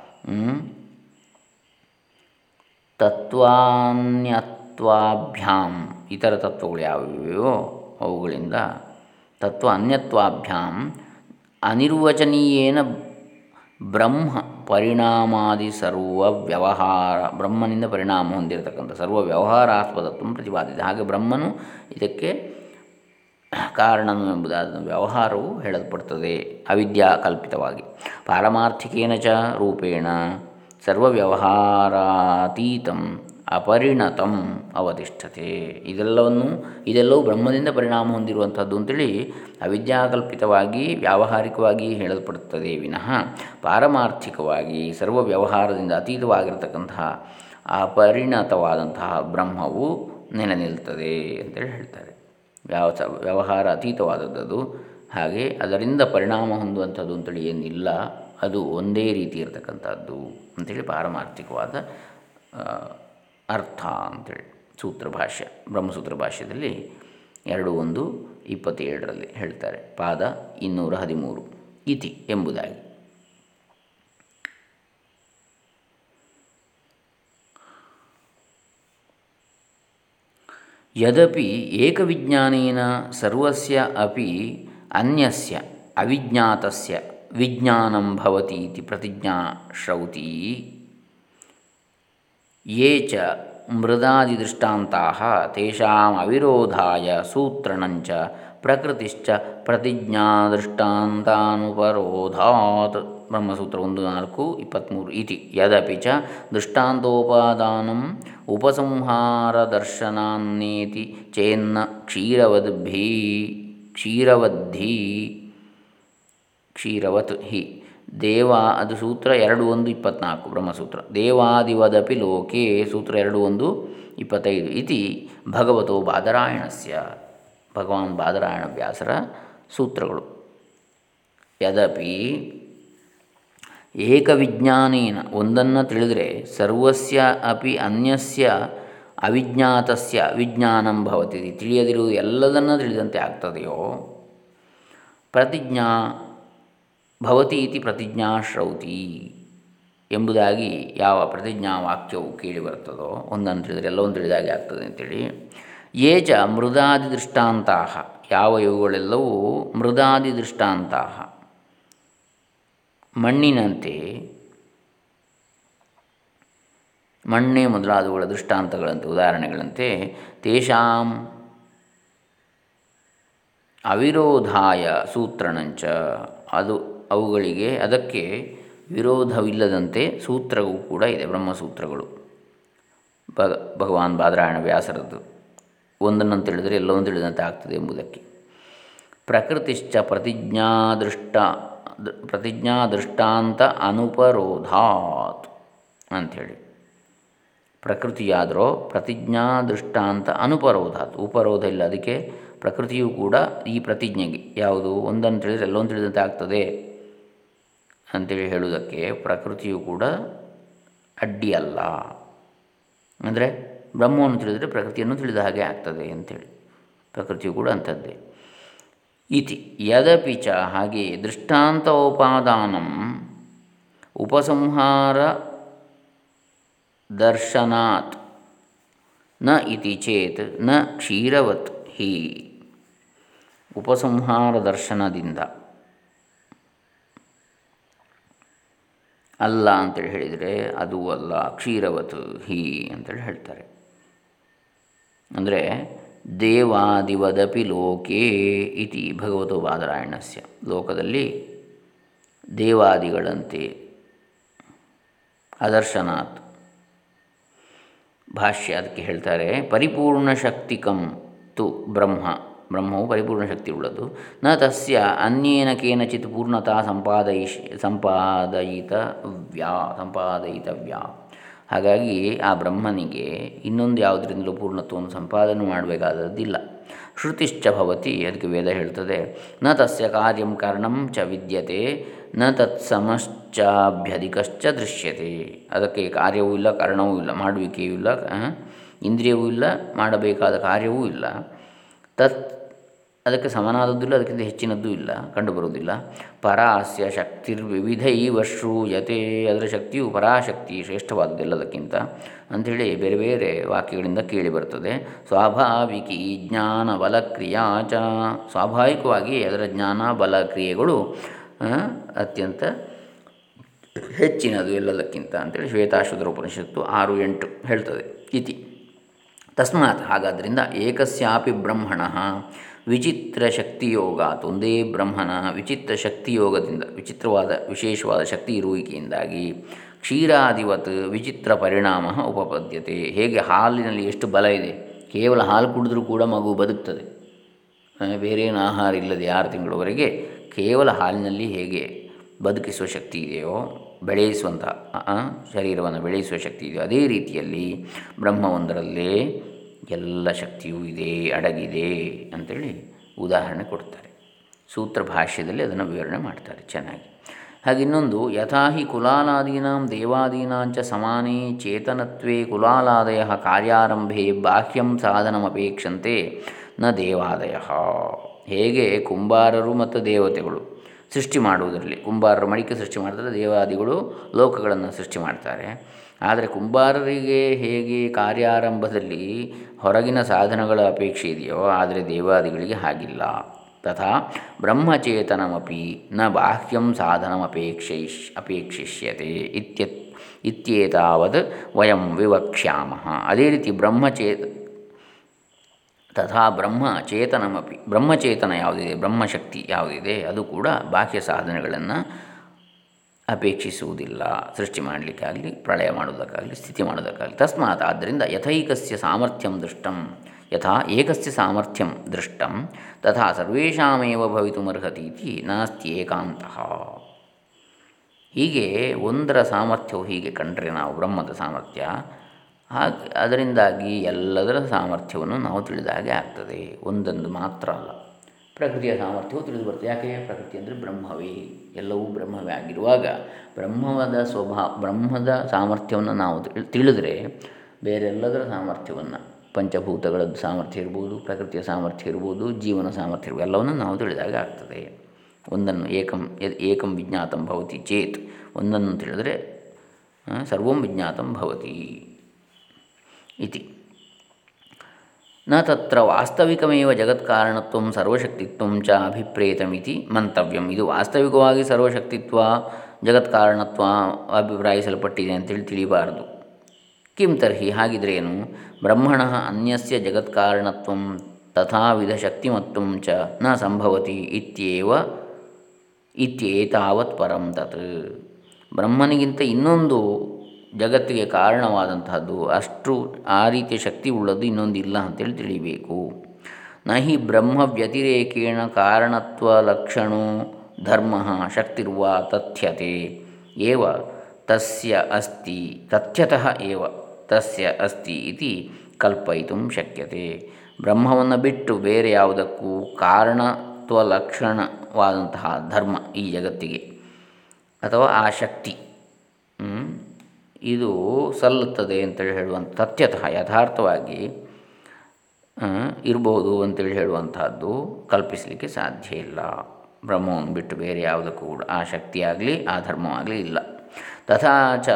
ತತ್ವಾನ್ಯತ್ವಾಭ್ಯಾಂ ಇತರ ತತ್ವಗಳು ಯಾವುವೆಯೋ ಅವುಗಳಿಂದ ತತ್ವ ಅನ್ಯತ್ವಾಭ್ಯಾಂ ಅನಿರ್ವಚನೀಯೇನ ಬ್ರಹ್ಮ ಪರಿಣಾಮಾದಿ ಸರ್ವ ವ್ಯವಹಾರ, ಬ್ರಹ್ಮನಿಂದ ಪರಿಣಾಮ ಹೊಂದಿರತಕ್ಕಂಥ ಸರ್ವ ವ್ಯವಹಾರಾಸ್ಪದತ್ವ ಪ್ರತಿಪಾದಿತ ಹಾಗೆ ಬ್ರಹ್ಮನು ಇದಕ್ಕೆ ಕಾರಣನು ಎಂಬುದಾದ ವ್ಯವಹಾರವು ಹೇಳಲ್ಪಡ್ತದೆ ಅವಿದ್ಯಾ ಕಲ್ಪಿತವಾಗಿ. ಪಾರಮಾರ್ಥಿಕೇನ ಚ ರೂಪೇಣ ಸರ್ವವ್ಯವಹಾರಾತೀತಂ ಅಪರಿಣತಂ ಅವತಿಷ್ಠತೆ ಇದೆಲ್ಲವನ್ನು, ಇದೆಲ್ಲವೂ ಬ್ರಹ್ಮದಿಂದ ಪರಿಣಾಮ ಹೊಂದಿರುವಂಥದ್ದು ಅಂತೇಳಿ ಅವಿದ್ಯಾಕಲ್ಪಿತವಾಗಿ, ವ್ಯಾವಹಾರಿಕವಾಗಿ ಹೇಳಲ್ಪಡುತ್ತದೆ. ವಿನಃ ಪಾರಮಾರ್ಥಿಕವಾಗಿ, ಸರ್ವ ವ್ಯವಹಾರದಿಂದ ಅತೀತವಾಗಿರತಕ್ಕಂತಹ ಅಪರಿಣತವಾದಂತಹ ಬ್ರಹ್ಮವು ನೆಲೆ ನಿಲ್ತದೆ ಅಂತೇಳಿ ಹೇಳ್ತಾರೆ. ವ್ಯಾವ, ವ್ಯವಹಾರ ಅತೀತವಾದದ್ದು. ಹಾಗೆ ಅದರಿಂದ ಪರಿಣಾಮ ಹೊಂದುವಂಥದ್ದು ಅಂತೇಳಿ ಏನಿಲ್ಲ, ಅದು ಒಂದೇ ರೀತಿ ಇರತಕ್ಕಂಥದ್ದು ಅಂಥೇಳಿ ಪಾರಮಾರ್ಥಿಕವಾದ ಅರ್ಥ ಅಂಥೇಳಿ ಸೂತ್ರ ಭಾಷ್ಯ ಬ್ರಹ್ಮಸೂತ್ರ ಭಾಷ್ಯದಲ್ಲಿ ಎರಡು ಒಂದು ಇಪ್ಪತ್ತೇಳರಲ್ಲಿ ಹೇಳ್ತಾರೆ, ಪಾದ ಇನ್ನೂರ ಹದಿಮೂರು ಇತಿ ಎಂಬುದಾಗಿ. ಯದಪಿ ಏಕವಿಜ್ಞಾನೇನ ಸರ್ವಸ್ಯ ಅಪಿ ಅನ್ಯಸ್ಯ ಅವಿಜ್ಞಾತಸ್ಯ ವಿಜ್ಞಾನಂ ಭವತಿ ಇತಿ ಪ್ರತಿಜ್ಞಾ ಶ್ರೌತಿ ಯೇ ಚ ಮೃದಾದಿದೃಷ್ಟಾಂತಾಃ ತೇಷಾಂ ಅವಿರೋಧಾಯ ಸೂತ್ರಣಂಚ ಪ್ರಕೃತಿಶ್ಚ ಪ್ರತಿಜ್ಞಾ ದೃಷ್ಟಾಂತಾನುಪರೋಧಾತ್ ಬ್ರಹ್ಮಸೂತ್ರ ಒಂದು ನಾಲ್ಕು ಇಪ್ಪತ್ತ್ಮೂರು ಇತಿ ಯದಪಿ ಚ ದೃಷ್ಟಾಂತೋಪಾದಾನಂ ಉಪಸಂಹಾರದರ್ಶನಾನ್ನೇತಿ ಚೇನ್ನ ಕ್ಷೀರವದ್ಭೀ ಕ್ಷೀರವದ್ಧಿ ಕ್ಷೀರವತ್ ಹಿ ದೇವ, ಅದು ಸೂತ್ರ ಎರಡು ಒಂದು ಇಪ್ಪತ್ನಾಲ್ಕು, ಬ್ರಹ್ಮಸೂತ್ರ. ದೇವಾದಿವದಪಿ ಲೋಕೆ, ಸೂತ್ರ ಎರಡು ಒಂದು ಇಪ್ಪತ್ತೈದು. ಇತಿ ಭಗವತೋ ಬಾದರಾಯಣಸ್ಯ. ಭಗವಾನ್ ಬಾದರಾಯಣ ವ್ಯಾಸರ ಸೂತ್ರಗಳು. ಯದಪಿ ಏಕವಿಜ್ಞಾನೇನ, ಒಂದನ್ನು ತಿಳಿದರೆ ಸರ್ವಸ್ಯ ಅಪಿ ಅನ್ಯಸ್ಯ ಅವಿಜ್ಞಾತಸ್ಯ ವಿಜ್ಞಾನಂ ಭವತಿ ತಿಳಿಯದಿರುವುದು ಎಲ್ಲದನ್ನು ತಿಳಿದಂತೆ ಆಗ್ತದೆಯೋ? ಪ್ರತಿಜ್ಞಾ ಭವತಿ ಇತಿ ಪ್ರತಿಜ್ಞಾ ಶ್ರೌತಿ ಎಂಬುದಾಗಿ ಯಾವ ಪ್ರತಿಜ್ಞಾ ವಾಕ್ಯವು ಕೇಳಿ ಬರ್ತದೋ ಒಂದನ್ನು ತಿಳಿದರೆ ಎಲ್ಲವನ್ನು ತಿಳಿದಾಗೆ ಆಗ್ತದೆ ಅಂತೇಳಿ. ಏಜ ಮೃದಾದಿ ದೃಷ್ಟಾಂತ ಯಾವ ಇವುಗಳೆಲ್ಲವೂ ಮೃದಾದಿ ದೃಷ್ಟಾಂತ ಮಣ್ಣಿನಂತೆ ಮಣ್ಣೆ ಮೊದಲಾದವುಗಳ ದೃಷ್ಟಾಂತಗಳಂತೆ, ಉದಾಹರಣೆಗಳಂತೆ ತೇಷಾಂ ಅವಿರೋಧಾಯ ಸೂತ್ರಣಂಚ ಅದು ಅವುಗಳಿಗೆ ಅದಕ್ಕೆ ವಿರೋಧವಿಲ್ಲದಂತೆ ಸೂತ್ರವೂ ಕೂಡ ಇದೆ, ಬ್ರಹ್ಮಸೂತ್ರಗಳು. ಭಗ, ಭಗವಾನ್ ಬಾದರಾಯಣ ವ್ಯಾಸರದ್ದು. ಒಂದನ್ನು ತಿಳಿದರೆ ಎಲ್ಲವನ್ನು ತಿಳಿದಂತೆ ಆಗ್ತದೆ ಎಂಬುದಕ್ಕೆ. ಪ್ರಕೃತಿಶ್ಚ ಪ್ರತಿಜ್ಞಾದೃಷ್ಟ, ಪ್ರತಿಜ್ಞಾದೃಷ್ಟಾಂತ ಅನುಪರೋಧಾತ್ ಅಂಥೇಳಿ. ಪ್ರಕೃತಿಯಾದರೂ ಪ್ರತಿಜ್ಞಾದೃಷ್ಟಾಂತ ಅನುಪರೋಧಾತ್. ಉಪರೋಧ ಇಲ್ಲ, ಅದಕ್ಕೆ ಪ್ರಕೃತಿಯು ಕೂಡ ಈ ಪ್ರತಿಜ್ಞೆಗೆ. ಯಾವುದು? ಒಂದನ್ನು ತಿಳಿದರೆ ಎಲ್ಲೊಂದು ತಿಳಿದಂತೆ ಆಗ್ತದೆ. ಅಂತೇಳಿ ಹೇಳುವುದಕ್ಕೆ ಪ್ರಕೃತಿಯು ಕೂಡ ಅಡ್ಡಿಯಲ್ಲ ಅಂದರೆ ಬ್ರಹ್ಮವನ್ನು ತಿಳಿದರೆ ಪ್ರಕೃತಿಯನ್ನು ತಿಳಿದ ಹಾಗೆ ಆಗ್ತದೆ ಅಂಥೇಳಿ ಪ್ರಕೃತಿಯು ಕೂಡ ಅಂಥದ್ದೇ. ಇತಿ ಯದಪಿ ಚ ಹಾಗೆ ದೃಷ್ಟಾಂತೋಪಾದಾನಂ ಉಪಸಂಹಾರ ದರ್ಶನಾತ್. ನ ಇತಿ ಚೇತ್, ನ ಕ್ಷೀರವತ್ ಹಿ. ಉಪಸಂಹಾರ ದರ್ಶನದಿಂದ. ಅಲ್ಲ ಅಂತೇಳಿ ಹೇಳಿದರೆ ಅದು ಅಲ್ಲ ಕ್ಷೀರವತ್ ಹಿ ಅಂತೇಳಿ ಹೇಳ್ತಾರೆ. ಅಂದರೆ ದೇವಾದಿವದಪಿ ಲೋಕೇ ಇತಿ ಭಗವತೋ ಬಾದರಾಯಣಸ್ಯ ಲೋಕದಲ್ಲಿ ದೇವಾದಿಗಳಂತೆ ಅದರ್ಶನಾತ್. ಭಾಷ್ಯ ಅದಕ್ಕೆ ಹೇಳ್ತಾರೆ ಪರಿಪೂರ್ಣ ಶಕ್ತಿಕಂ ತು ಬ್ರಹ್ಮ. ಬ್ರಹ್ಮವು ಪರಿಪೂರ್ಣ ಶಕ್ತಿ ಉಳ್ಳದು ನ ತಸ್ಯ ಅನ್ಯೇನ ಕೇನಚಿತ್ ಪೂರ್ಣತಾ ಸಂಪಾದಯಿಷ್ ಸಂಪಾದಯಿತವ್ಯಾ ಸಂಪಾದಯಿತವ್ಯಾ ಹಾಗಾಗಿ ಆ ಬ್ರಹ್ಮನಿಗೆ ಇನ್ನೊಂದು ಯಾವುದರಿಂದಲೂ ಪೂರ್ಣತ್ವವನ್ನು ಸಂಪಾದನೆ ಮಾಡಬೇಕಾದದ್ದಿಲ್ಲ. ಶ್ರುತಿಶ್ಚ ಭವತಿ, ಅದಕ್ಕೆ ವೇದ ಹೇಳ್ತದೆ, ನ ತಸ್ಯ ಕಾರ್ಯಂ ಕರ್ಣಂ ಚ ವಿದ್ಯತೆ, ನ ತತ್ಸಮಶ್ಚಾಭ್ಯಧಿಕಶ್ಚ ದೃಶ್ಯತೆ. ಅದಕ್ಕೆ ಕಾರ್ಯವೂ ಇಲ್ಲ, ಕರ್ಣವೂ ಇಲ್ಲ, ಮಾಡುವಿಕೆಯೂ ಇಲ್ಲ ಇಂದ್ರಿಯವೂ ಇಲ್ಲ, ಮಾಡಬೇಕಾದ ಕಾರ್ಯವೂ ಇಲ್ಲ. ತತ್ ಅದಕ್ಕೆ ಸಮನಾದದ್ದು ಅದಕ್ಕಿಂತ ಹೆಚ್ಚಿನದ್ದು ಇಲ್ಲ, ಕಂಡುಬರುವುದಿಲ್ಲ. ಪರಾಸ್ಯ ಶಕ್ತಿರ್ವಿವಿಧೈವ ಶ್ರೂಯತೆ, ಅದರ ಶಕ್ತಿಯು ಪರಾಶಕ್ತಿ ಶ್ರೇಷ್ಠವಾದದ್ದೆಲ್ಲದಕ್ಕಿಂತ ಅಂಥೇಳಿ ಬೇರೆ ಬೇರೆ ವಾಕ್ಯಗಳಿಂದ ಕೇಳಿ ಬರ್ತದೆ. ಸ್ವಾಭಾವಿಕಿ ಜ್ಞಾನ ಬಲ ಕ್ರಿಯಾಚ ಸ್ವಾಭಾವಿಕವಾಗಿ ಅದರ ಜ್ಞಾನ ಬಲ ಕ್ರಿಯೆಗಳು ಅತ್ಯಂತ ಹೆಚ್ಚಿನದು ಎಲ್ಲದಕ್ಕಿಂತ ಅಂತೇಳಿ ಶ್ವೇತಾಶ್ವತರ ಉಪನಿಷತ್ತು ಆರು ಎಂಟು ಹೇಳ್ತದೆ. ಇತಿ. ತಸ್ಮಾತ್ ಹಾಗಾದ್ದರಿಂದ ಏಕಸ್ಯಾಪಿ ಬ್ರಹ್ಮಣ ವಿಚಿತ್ರ ಶಕ್ತಿಯೋಗ ಒಂದೇ ಬ್ರಹ್ಮನ ವಿಚಿತ್ರ ಶಕ್ತಿಯೋಗದಿಂದ, ವಿಚಿತ್ರವಾದ ವಿಶೇಷವಾದ ಶಕ್ತಿ ಇರುವಿಕೆಯಿಂದಾಗಿ ಕ್ಷೀರಾದಿವತ್ ವಿಚಿತ್ರ ಪರಿಣಾಮ ಉಪಪದ್ಯತೆ. ಹೇಗೆ ಹಾಲಿನಲ್ಲಿ ಎಷ್ಟು ಬಲ ಇದೆ? ಕೇವಲ ಹಾಲು ಕುಡಿದ್ರೂ ಕೂಡ ಮಗು ಬದುಕ್ತದೆ. ಬೇರೇನು ಆಹಾರ ಇಲ್ಲದೆ ಆರು ತಿಂಗಳವರೆಗೆ ಕೇವಲ ಹಾಲಿನಲ್ಲಿ ಹೇಗೆ ಬದುಕಿಸುವ ಶಕ್ತಿ ಇದೆಯೋ ಬೆಳೆಯಿಸುವಂಥ ಶರೀರವನ್ನು ಬೆಳೆಯಿಸುವ ಶಕ್ತಿ ಇದೆಯೋ, ಅದೇ ರೀತಿಯಲ್ಲಿ ಬ್ರಹ್ಮವೊಂದರಲ್ಲೇ ಎಲ್ಲ ಶಕ್ತಿಯೂ ಇದೆ, ಅಡಗಿದೆ ಅಂಥೇಳಿ ಉದಾಹರಣೆ ಕೊಡ್ತಾರೆ. ಸೂತ್ರ ಭಾಷ್ಯದಲ್ಲಿ ಅದನ್ನು ವಿವರಣೆ ಮಾಡ್ತಾರೆ ಚೆನ್ನಾಗಿ. ಹಾಗೆ ಇನ್ನೊಂದು ಯಥಾಹಿ ಕುಲಾಲಾದೀನಾಂ ದೇವಾದೀನಾಂಚ ಸಮಾನೇ ಚೇತನತ್ವೇ ಕುಲಾಲಾದಯ ಕಾರ್ಯಾರಂಭೆ ಬಾಹ್ಯಂ ಸಾಧನಮಪೇಕ್ಷಂತೆ ನ ದೇವಾದಯ. ಹೇಗೆ? ಕುಂಬಾರರು ಮತ್ತು ದೇವತೆಗಳು ಸೃಷ್ಟಿ ಮಾಡುವುದರಲ್ಲಿ. ಕುಂಬಾರರು ಮಡಿಕೆ ಸೃಷ್ಟಿ ಮಾಡ್ತಾರೆ, ದೇವಾದಿಗಳು ಲೋಕಗಳನ್ನು ಸೃಷ್ಟಿ ಮಾಡ್ತಾರೆ. ಆದರೆ ಕುಂಬಾರರಿಗೆ ಹೇಗೆ ಕಾರ್ಯಾರಂಭದಲ್ಲಿ ಹೊರಗಿನ ಸಾಧನಗಳ ಅಪೇಕ್ಷೆ ಇದೆಯೋ, ಆದರೆ ದೇವಾದಿಗಳಿಗೆ ಹಾಗಿಲ್ಲ. ತಥಾ, ಬ್ರಹ್ಮಚೇತನಮಪಿ ನ ಬಾಹ್ಯಂ ಸಾಧನಮಪೇಕ್ಷೈಷ್ ಅಪೇಕ್ಷಿಷ್ಯತೆ ಇತ್ಯ ಇತ್ಯೇತಾವತ್ ವಯಂ ವಿವಕ್ಷ್ಯಾಮ. ಅದೇ ರೀತಿ ಬ್ರಹ್ಮಚೇತ, ತಥಾ ಬ್ರಹ್ಮ ಚೇತನಮಪಿ ಬ್ರಹ್ಮಚೇತನ ಯಾವುದಿದೆ, ಬ್ರಹ್ಮಶಕ್ತಿ ಯಾವುದಿದೆ, ಅದು ಕೂಡ ಬಾಹ್ಯ ಸಾಧನೆಗಳನ್ನು ಅಪೇಕ್ಷಿಸುವುದಿಲ್ಲ. ಸೃಷ್ಟಿ ಮಾಡಲಿಕ್ಕಾಗಲಿ, ಪ್ರಳಯ ಮಾಡುವುದಕ್ಕಾಗಲಿ, ಸ್ಥಿತಿ ಮಾಡೋದಕ್ಕಾಗಲಿ ತಸ್ಮಾತ್ ಆದ್ದರಿಂದ ಯಥೈಕಸ್ಯ ಸಾಮರ್ಥ್ಯಂ ದೃಷ್ಟಂ. ಯಥಾ ಏಕಸ್ಯ ಸಾಮರ್ಥ್ಯಂ ದೃಷ್ಟಂ. ತಥಾ ಸರ್ವೇಷಾಮೇವ ಭವಿತುಮರ್ಹತಿ ಇತಿ ನಾಸ್ತಿ ಏಕಾಂತಃ. ಹೀಗೆ ಒಂದರ ಸಾಮರ್ಥ್ಯವು ಹೀಗೆ ಕಂಡ್ರೆ ನಾವು ಬ್ರಹ್ಮದ ಸಾಮರ್ಥ್ಯ. ಹಾಗೆ ಅದರಿಂದಾಗಿ ಎಲ್ಲದರ ಸಾಮರ್ಥ್ಯವನ್ನು ನಾವು ತಿಳಿದ ಹಾಗೆ ಆಗ್ತದೆ. ಒಂದೊಂದು ಮಾತ್ರ ಅಲ್ಲ. ಪ್ರಕೃತಿಯ ಸಾಮರ್ಥ್ಯವು ತಿಳಿದು ಬರುತ್ತೆ. ಯಾಕೆ ಪ್ರಕೃತಿ ಅಂದರೆ ಬ್ರಹ್ಮವೇ? ಎಲ್ಲವೂ ಬ್ರಹ್ಮವೇ ಆಗಿರುವಾಗ ಬ್ರಹ್ಮದ ಸ್ವಭಾವ ಬ್ರಹ್ಮದ ಸಾಮರ್ಥ್ಯವನ್ನು ನಾವು ತಿಳಿದರೆ ಬೇರೆಲ್ಲದರ ಸಾಮರ್ಥ್ಯವನ್ನು ಪಂಚಭೂತಗಳ ಸಾಮರ್ಥ್ಯ ಇರ್ಬೋದು, ಪ್ರಕೃತಿಯ ಸಾಮರ್ಥ್ಯ ಇರ್ಬೋದು, ಜೀವನ ಸಾಮರ್ಥ್ಯ ಇರ್ಬೋದು, ಎಲ್ಲವನ್ನು ನಾವು ತಿಳಿದಾಗ ಆಗ್ತದೆ. ಒಂದನ್ನು ಏಕಂ ಏಕಂ ವಿಜ್ಞಾತಂ ಭವತಿ ಚೇತ್. ಒಂದನ್ನು ತಿಳಿದರೆ ಸರ್ವಂ ವಿಜ್ಞಾತಂ ಭವತಿ ಇತಿ. ನ ತತ್ರ ವಾಸ್ತವಿಕಮೇವ ಜಗತ್ಕಾರಣತ್ವಂ ಸರ್ವಶಕ್ತಿತ್ವ ಚ ಅಭಿಪ್ರೇತಮಿತಿ ಮಂತವ್ಯಂ. ಇದು ವಾಸ್ತವಿಕವಾಗಿ ಸರ್ವಶಕ್ತಿತ್ವ, ಜಗತ್ಕಾರಣತ್ವ ಅಭಿಪ್ರಾಯಿಸಲ್ಪಟ್ಟಿದೆ ಅಂತೇಳಿ ತಿಳಿಬಾರದು. ಕಿಂ ತರ್ಹಿ ಹಾಗಿದ್ರೆ ಏನು ಬ್ರಹ್ಮಣ ಅನ್ಯಸ್ಯ ಜಗತ್ಕಾರಣತ್ವ ತಥಾವಿಧ ಶಕ್ತಿಮತ್ವ ಚ ನ ಸಂಭವತಿ ಇತ್ಯೇವ ಇತ್ಯೇತಾವತ್ ಪರಂ ತತ್. ಬ್ರಹ್ಮನಿಗಿಂತ ಇನ್ನೊಂದು ಜಗತ್ತಿಗೆ ಕಾರಣವಾದಂತಹದ್ದು, ಅಷ್ಟು ಆ ರೀತಿಯ ಶಕ್ತಿ ಉಳ್ಳದ್ದು ಇನ್ನೊಂದು ಇಲ್ಲ ಅಂತೇಳಿ ತಿಳಿಬೇಕು. ನಹಿ ಬ್ರಹ್ಮ ವ್ಯತಿರೇಕೇಣ ಕಾರಣತ್ವ ಲಕ್ಷಣೋ ಧರ್ಮ ಶಕ್ತಿರುವ ತಥ್ಯತೆ. ಏವ? ತಸ್ಯ ಅಸ್ತಿ, ತಥ್ಯತಃ ಏವ? ತಸ್ಯ ಅಸ್ತಿ ಇತಿ ಕಲ್ಪಯಿತು ಶಕ್ಯತೆ. ಬ್ರಹ್ಮವನ್ನು ಬಿಟ್ಟು ಬೇರೆ ಯಾವುದಕ್ಕೂ ಕಾರಣತ್ವ ಲಕ್ಷಣವಾದಂತಹ ಧರ್ಮ ಈ ಜಗತ್ತಿಗೆ. ಅಥವಾ ಆ ಶಕ್ತಿ. ಇದು ಸಲ್ಲುತ್ತದೆ ಅಂತೇಳಿ ಹೇಳುವಂಥ ತಥ್ಯತಃ ಯಥಾರ್ಥವಾಗಿ ಇರ್ಬೋದು ಅಂತೇಳಿ ಹೇಳುವಂಥದ್ದು ಕಲ್ಪಿಸಲಿಕ್ಕೆ ಸಾಧ್ಯ ಇಲ್ಲ. ಬ್ರಹ್ಮವನ್ನು ಬಿಟ್ಟು ಬೇರೆ ಯಾವುದಕ್ಕೂ ಕೂಡ ಆ ಶಕ್ತಿಯಾಗಲಿ ಆ ಧರ್ಮವಾಗಲಿ ಇಲ್ಲ. ತಥಾಚ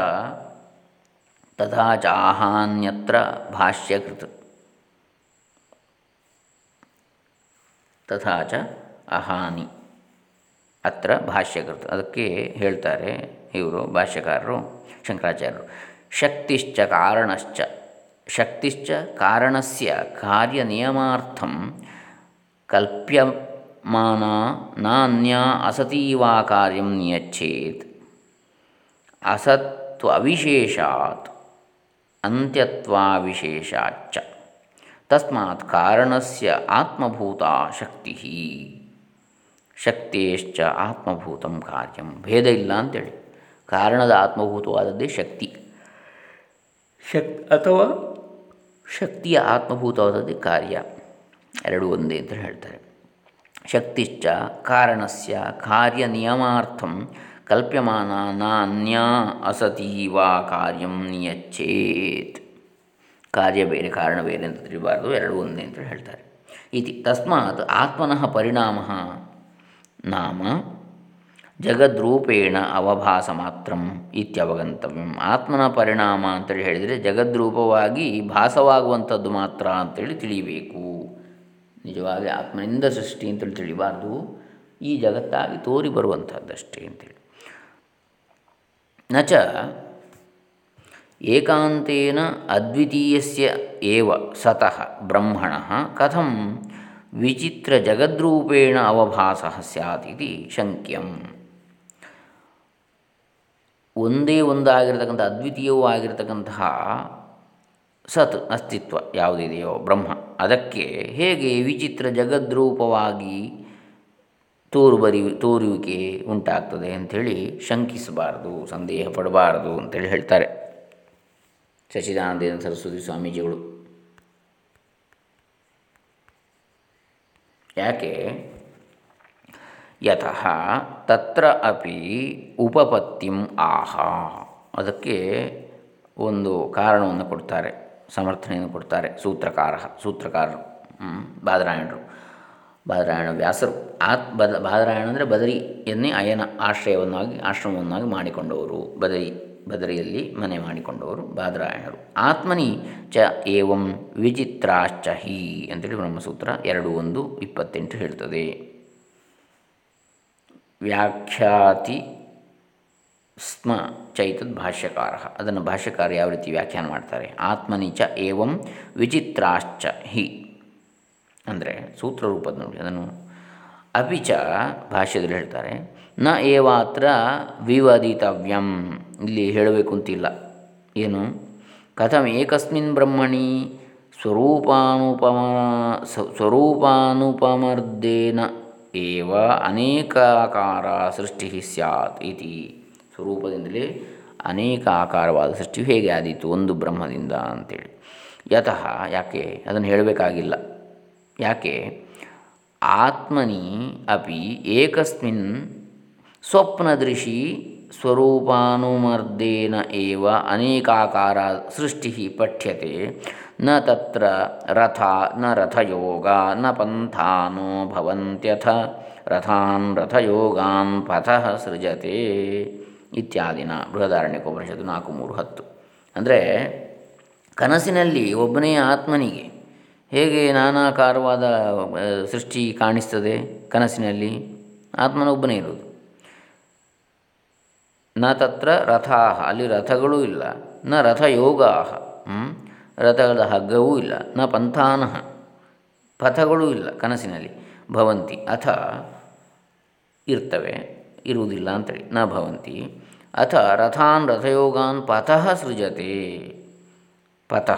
ತಥಾಚ ಆಹಾನ್ಯತ್ರ ಭಾಷ್ಯಕೃತ. ತಥಾಚ ಅಹಾನಿ ಅತ್ರ ಭಾಷ್ಯಕೃತ. ಅದಕ್ಕೆ ಹೇಳ್ತಾರೆ ಇವರು ಭಾಷ್ಯಕಾರರು. ಶಂಕರಾಚಾರ್ಯರು ಶಕ್ತಿಶ್ಚ ಕಾರಣಶ್ಚ. ಶಕ್ತಿಶ್ಚ ಕಾರಣಸ್ಯ ಕಾರ್ಯನಿಯಮಾರ್ಥಂ ಕಲ್ಪ್ಯಮಾನ ನಾನ್ಯ ಅಸತೀವಾ ಕಾರ್ಯಂ ನಿಯಚ್ಛೇತ್. ಅಸತ್ವವಿಶೇಷಾತ್ ಅಂತ್ಯತ್ವಾವಿಶೇಷಾಚ್ಚ. ತಸ್ಮಾತ್ ಕಾರಣಸ್ಯ ಆತ್ಮಭೂತ ಶಕ್ತಿ ಶಕ್ತೇಶ್ಚ ಆತ್ಮಭೂತಂ ಕಾರ್ಯಂ. ಭೇದ ಇಲ್ಲ ಅಂತೇಳಿ. ಕಾರಣದ ಆತ್ಮಭೂತವಾದದ್ದೇ ಶಕ್ತಿ. ಶಕ್ ಅಥವಾ? ಶಕ್ತಿಯ ಆತ್ಮಭೂತವಾದದ್ದೇ ಕಾರ್ಯ. ಎರಡು ಒಂದೇ ಅಂತ ಹೇಳ್ತಾರೆ. ಶಕ್ತಿಶ್ಚ ಕಾರಣಸ್ಯ ಕಾರ್ಯನಿಯಮಾರ್ಥಂ ಕಲ್ಪ್ಯಮಾನ ನಾನ್ಯ ಅಸತಿ ವಾ ಕಾರ್ಯಂ ನಿಯಚ್ಚೇತ್ ಕಾರ್ಯ ಬೇರೆ ಕಾರಣ ಬೇರೆ ಅಂತ ತಿಳಿಬಾರ್ದು. ಎರಡು ಒಂದೇ ಅಂತ ಹೇಳ್ತಾರೆ. ಇತಿ ತಸ್ಮಾತ್ ಆತ್ಮನಃ ಪರಿಣಾಮ ನಾಮ ಜಗದ್ರೂಪೇಣ ಅವಭಾಸ ಮಾತ್ರಂ ಇತ್ಯವಗಂತವ್ಯಂ ಆತ್ಮನ ಪರಿಣಾಮ ಅಂತೇಳಿ ಹೇಳಿದರೆ ಜಗದ್ರೂಪವಾಗಿ ಭಾಸವಾಗುವಂಥದ್ದು ಮಾತ್ರ ಅಂತೇಳಿ ತಿಳಿಯಬೇಕು ನಿಜವಾಗಿ ಆತ್ಮನಿಂದ ಸೃಷ್ಟಿ ಅಂತೇಳಿ ತಿಳಿಬಾರ್ದು. ಈ ಜಗತ್ತಾಗಿ ತೋರಿ ಬರುವಂಥದ್ದಷ್ಟೇ ಅಂತೇಳಿ. ನಚ ಏಕಾಂತೇನ ಅದ್ವಿತೀಯಸ್ಯ ಏವ ಸತಃ ಬ್ರಹ್ಮಣ ಕಥಂ ವಿಚಿತ್ರ ಜಗದ್ರೂಪೇಣ ಅವಭಾಸ ಸ್ಯಾತ್ ಶಂಕ್ಯಂ. ಒಂದೇ ಒಂದಾಗಿರತಕ್ಕಂಥ, ಅದ್ವಿತೀಯವೂ ಆಗಿರತಕ್ಕಂತಹ ಸತ್ ಅಸ್ತಿತ್ವ ಯಾವುದಿದೆಯೋ ಬ್ರಹ್ಮ. ಅದಕ್ಕೆ ಹೇಗೆ ವಿಚಿತ್ರ ಜಗದ್ರೂಪವಾಗಿ ತೋರುಬರಿ ತೋರುವಿಕೆ ಉಂಟಾಗ್ತದೆ ಅಂಥೇಳಿ ಶಂಕಿಸಬಾರ್ದು, ಸಂದೇಹ ಪಡಬಾರದು ಅಂತೇಳಿ ಹೇಳ್ತಾರೆ. ಸಚ್ಚಿದಾನಂದೇಂದ್ರ ಸರಸ್ವತಿ ಸ್ವಾಮೀಜಿಗಳು. ಯಾಕೆ? ಯತಃ ತತ್ರ ಅಪಿ ಉಪಪತ್ತಿಂ ಆಹ ಅದಕ್ಕೆ ಒಂದು ಕಾರಣವನ್ನು ಕೊಡ್ತಾರೆ, ಸಮರ್ಥನೆಯನ್ನು ಕೊಡ್ತಾರೆ ಸೂತ್ರಕಾರ ಸೂತ್ರಕಾರರು ಬಾದರಾಯಣರು. ಬಾದರಾಯಣ ವ್ಯಾಸರು. ಆತ್, ಬದ, ಬಾದರಾಯಣ ಅಂದರೆ ಬದರಿಯನ್ನೇ ಅಯನ ಆಶ್ರಯವನ್ನಾಗಿ, ಆಶ್ರಮವನ್ನಾಗಿ ಮಾಡಿಕೊಂಡವರು. ಬದರಿ, ಬದರಿಯಲ್ಲಿ ಮನೆ ಮಾಡಿಕೊಂಡವರು ಬಾದರಾಯಣರು. ಆತ್ಮನಿ ಚ ಏವಂ ವಿಚಿತ್ರಾಶ್ಚಹಿ ಅಂತೇಳಿ ಬ್ರಹ್ಮಸೂತ್ರ ಎರಡು ಒಂದು ಇಪ್ಪತ್ತೆಂಟು ಹೇಳ್ತದೆ. ವ್ಯಾಖ್ಯಾತಿ ಸ್ಮ ಚೈತದ್ ಭಾಷ್ಯಕಾರ. ಅದನ್ನು ಭಾಷ್ಯಕಾರ ಯಾವ ರೀತಿ ವ್ಯಾಖ್ಯಾನ ಮಾಡ್ತಾರೆ? ಆತ್ಮನಿ ಚ ಏವಂ ವಿಚಿತ್ರಾಶ್ಚ ಹಿ. ಅಂದರೆ ಸೂತ್ರರೂಪದ ನೋಡಿ, ಅದನ್ನು ಅಪಿಚ ಭಾಷ್ಯದಲ್ಲಿ ಹೇಳ್ತಾರೆ. ನ ಏವಾತ್ರ ವಿವಾದಿತವ್ಯಂ. ಇಲ್ಲಿ ಹೇಳಬೇಕು ಅಂತಿಲ್ಲ. ಏನು? ಕಥಂ ಏಕಸ್ಮಿನ್ ಬ್ರಹ್ಮಣಿ ಸ್ವರೂಪಾನುಪಮ ಸ್ವರೂಪಾನುಪಮರ್ದೇನ. ಏವ ಅನೇಕಾಕಾರ ಸೃಷ್ಟಿ ಸ್ಯಾತ್ ಇತಿ. ಸ್ವರೂಪದಿಂದಲೇ ಅನೇಕ ಆಕಾರವಾದ ಸೃಷ್ಟಿ ಹೇಗೆ ಆದೀತು ಒಂದು ಬ್ರಹ್ಮದಿಂದ ಅಂತೇಳಿ. ಯತಃ ಯಾಕೆ? ಅದನ್ನು ಹೇಳಬೇಕಾಗಿಲ್ಲ. ಯಾಕೆ? ಆತ್ಮನಿ ಅಪಿ ಏಕಸ್ಮಿನ್ ಸ್ವಪ್ನದೃಶಿ ಸ್ವರೂಪಾನುಮರ್ದೇನ ಏವ ಅನೇಕಾಕಾರ ಸೃಷ್ಟಿ ಪಠ್ಯತೆ ನ ತತ್ರ ರಥ, ನ ರಥಯೋಗ, ನ ಪಂಥಾನೋ ಭವಂತ್ಯಥ, ರಥಾನ್ ರಥಯೋಗಾನ್ ಪಥಃ ಸೃಜತೆ ಇತ್ಯಾದಿನ ಬೃಹದಾರಣ್ಯಕೋಪನಿಷತ್ತು ನಾಲ್ಕು ಮೂರು ಹತ್ತು. ಅಂದರೆ ಕನಸಿನಲ್ಲಿ ಒಬ್ಬನೇ ಆತ್ಮನಿಗೆ ಹೇಗೆ ನಾನಾಕಾರವಾದ ಸೃಷ್ಟಿ ಕಾಣಿಸ್ತದೆ ಕನಸಿನಲ್ಲಿ? ಆತ್ಮನೊಬ್ಬನೇ ಇರೋದು ನ ತತ್ರ ರಥಾ ಅಲ್ಲಿ ರಥಗಳೂ ಇಲ್ಲ. ನ ರಥಯೋಗಾ ರಥಗಳ ಹಗ್ಗವೂ ಇಲ್ಲ, ನ ಪಂಥಾನಃ ಪಥಗಳೂ ಇಲ್ಲ ಕನಸಿನಲ್ಲಿ. ಭವಂತಿ ಅಥ ಇರ್ತವೆ, ಇರುವುದಿಲ್ಲ ಅಂತೇಳಿ, ನ ಭವಂತಿ ಅಥ ರಥಾನ್ ರಥಯೋಗಾನ್ ಪಥ ಸೃಜತೆ. ಪಥ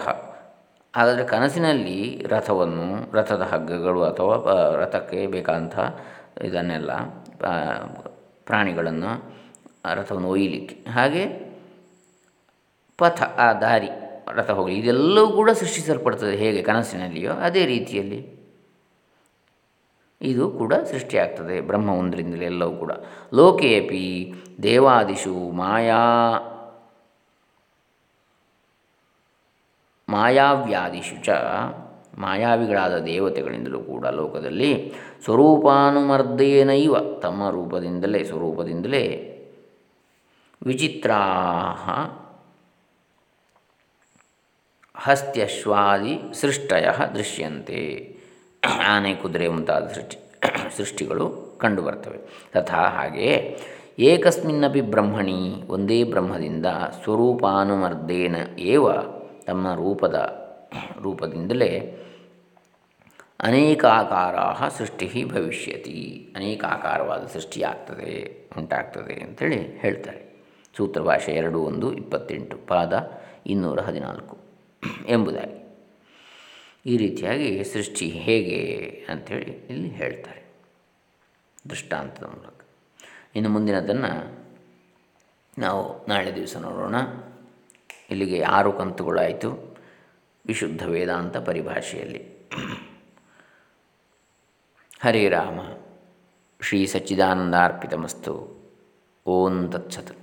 ಹಾಗಾದರೆ ಕನಸಿನಲ್ಲಿ ರಥವನ್ನು, ರಥದ ಹಗ್ಗಗಳು ಅಥವಾ ರಥಕ್ಕೆ ಬೇಕಾದಂಥ ಇದನ್ನೆಲ್ಲ ಪ್ರಾಣಿಗಳನ್ನು ರಥವನ್ನು ಒಯ್ಯಲಿಕ್ಕೆ. ಹಾಗೆ ಪಥ, ಆ, ದಾರಿ. ರಥ ಹೋಗಲಿ. ಇದೆಲ್ಲವೂ ಕೂಡ ಸೃಷ್ಟಿಸಲ್ಪಡ್ತದೆ. ಹೇಗೆ? ಕನಸಿನಲ್ಲಿಯೋ ಅದೇ ರೀತಿಯಲ್ಲಿ. ಇದು ಕೂಡ ಸೃಷ್ಟಿಯಾಗ್ತದೆ. ಬ್ರಹ್ಮ ಒಂದರಿಂದಲೇ ಎಲ್ಲವೂ ಕೂಡ. ಲೋಕೇಪಿ ದೇವಾದಿಶು ಮಾಯಾ, ಮಾಯಾವ್ಯಾದಿಷು ಚ. ಮಾಯಾವಿಗಳಾದ ದೇವತೆಗಳಿಂದಲೂ ಕೂಡ ಲೋಕದಲ್ಲಿ ಸ್ವರೂಪಾನುಮರ್ದೇನೈವ ತಮ್ಮ ರೂಪದಿಂದಲೇ, ಸ್ವರೂಪದಿಂದಲೇ ವಿಚಿತ್ರಾ ಹಸ್ತ್ಯಶ್ವಾದಿ ಸೃಷ್ಟಯ ದೃಶ್ಯಂತೆ. ಆನೆ, ಕುದುರೆ ಮುಂತಾದ ಸೃಷ್ಟಿ, ಸೃಷ್ಟಿಗಳು ಕಂಡುಬರ್ತವೆ. ತಥಾ ಹಾಗೆಯೇ ಏಕಸ್ಮಿನ್ನಪಿ ಬ್ರಹ್ಮಣಿ ಒಂದೇ ಬ್ರಹ್ಮದಿಂದ ಸ್ವರೂಪಾನುಮರ್ದೇನ ಏವ ತಮ್ಮ ರೂಪದ, ರೂಪದಿಂದಲೇ ಅನೇಕಾಕಾರ ಸೃಷ್ಟಿ ಭವಿಷ್ಯತಿ. ಅನೇಕಾಕಾರವಾದ ಸೃಷ್ಟಿಯಾಗ್ತದೆ, ಉಂಟಾಗ್ತದೆ ಅಂತೇಳಿ ಹೇಳ್ತಾರೆ. ಸೂತ್ರಭಾಷೆ ಎರಡು ಒಂದು ಇಪ್ಪತ್ತೆಂಟು, ಪಾದ ಇನ್ನೂರ ಹದಿನಾಲ್ಕು. ಎಂಬುದಾಗಿ. ಈ ರೀತಿಯಾಗಿ ಸೃಷ್ಟಿ ಹೇಗೆ ಅಂಥೇಳಿ ಇಲ್ಲಿ ಹೇಳ್ತಾರೆ. ದೃಷ್ಟಾಂತದ ಮೂಲಕ. ಇನ್ನು ಮುಂದಿನದನ್ನು ನಾವು ನಾಳೆ ದಿವಸ ನೋಡೋಣ. ಇಲ್ಲಿಗೆ ಆರು ಕಂತುಗಳಾಯಿತು. ವಿಶುದ್ಧ ವೇದಾಂತ ಪರಿಭಾಷೆಯಲ್ಲಿ. ಹರೇ ರಾಮ. ಶ್ರೀ ಸಚ್ಚಿದಾನಂದಾರ್ಪಿತಮಸ್ತು ಓಂ ತತ್ಸತ್.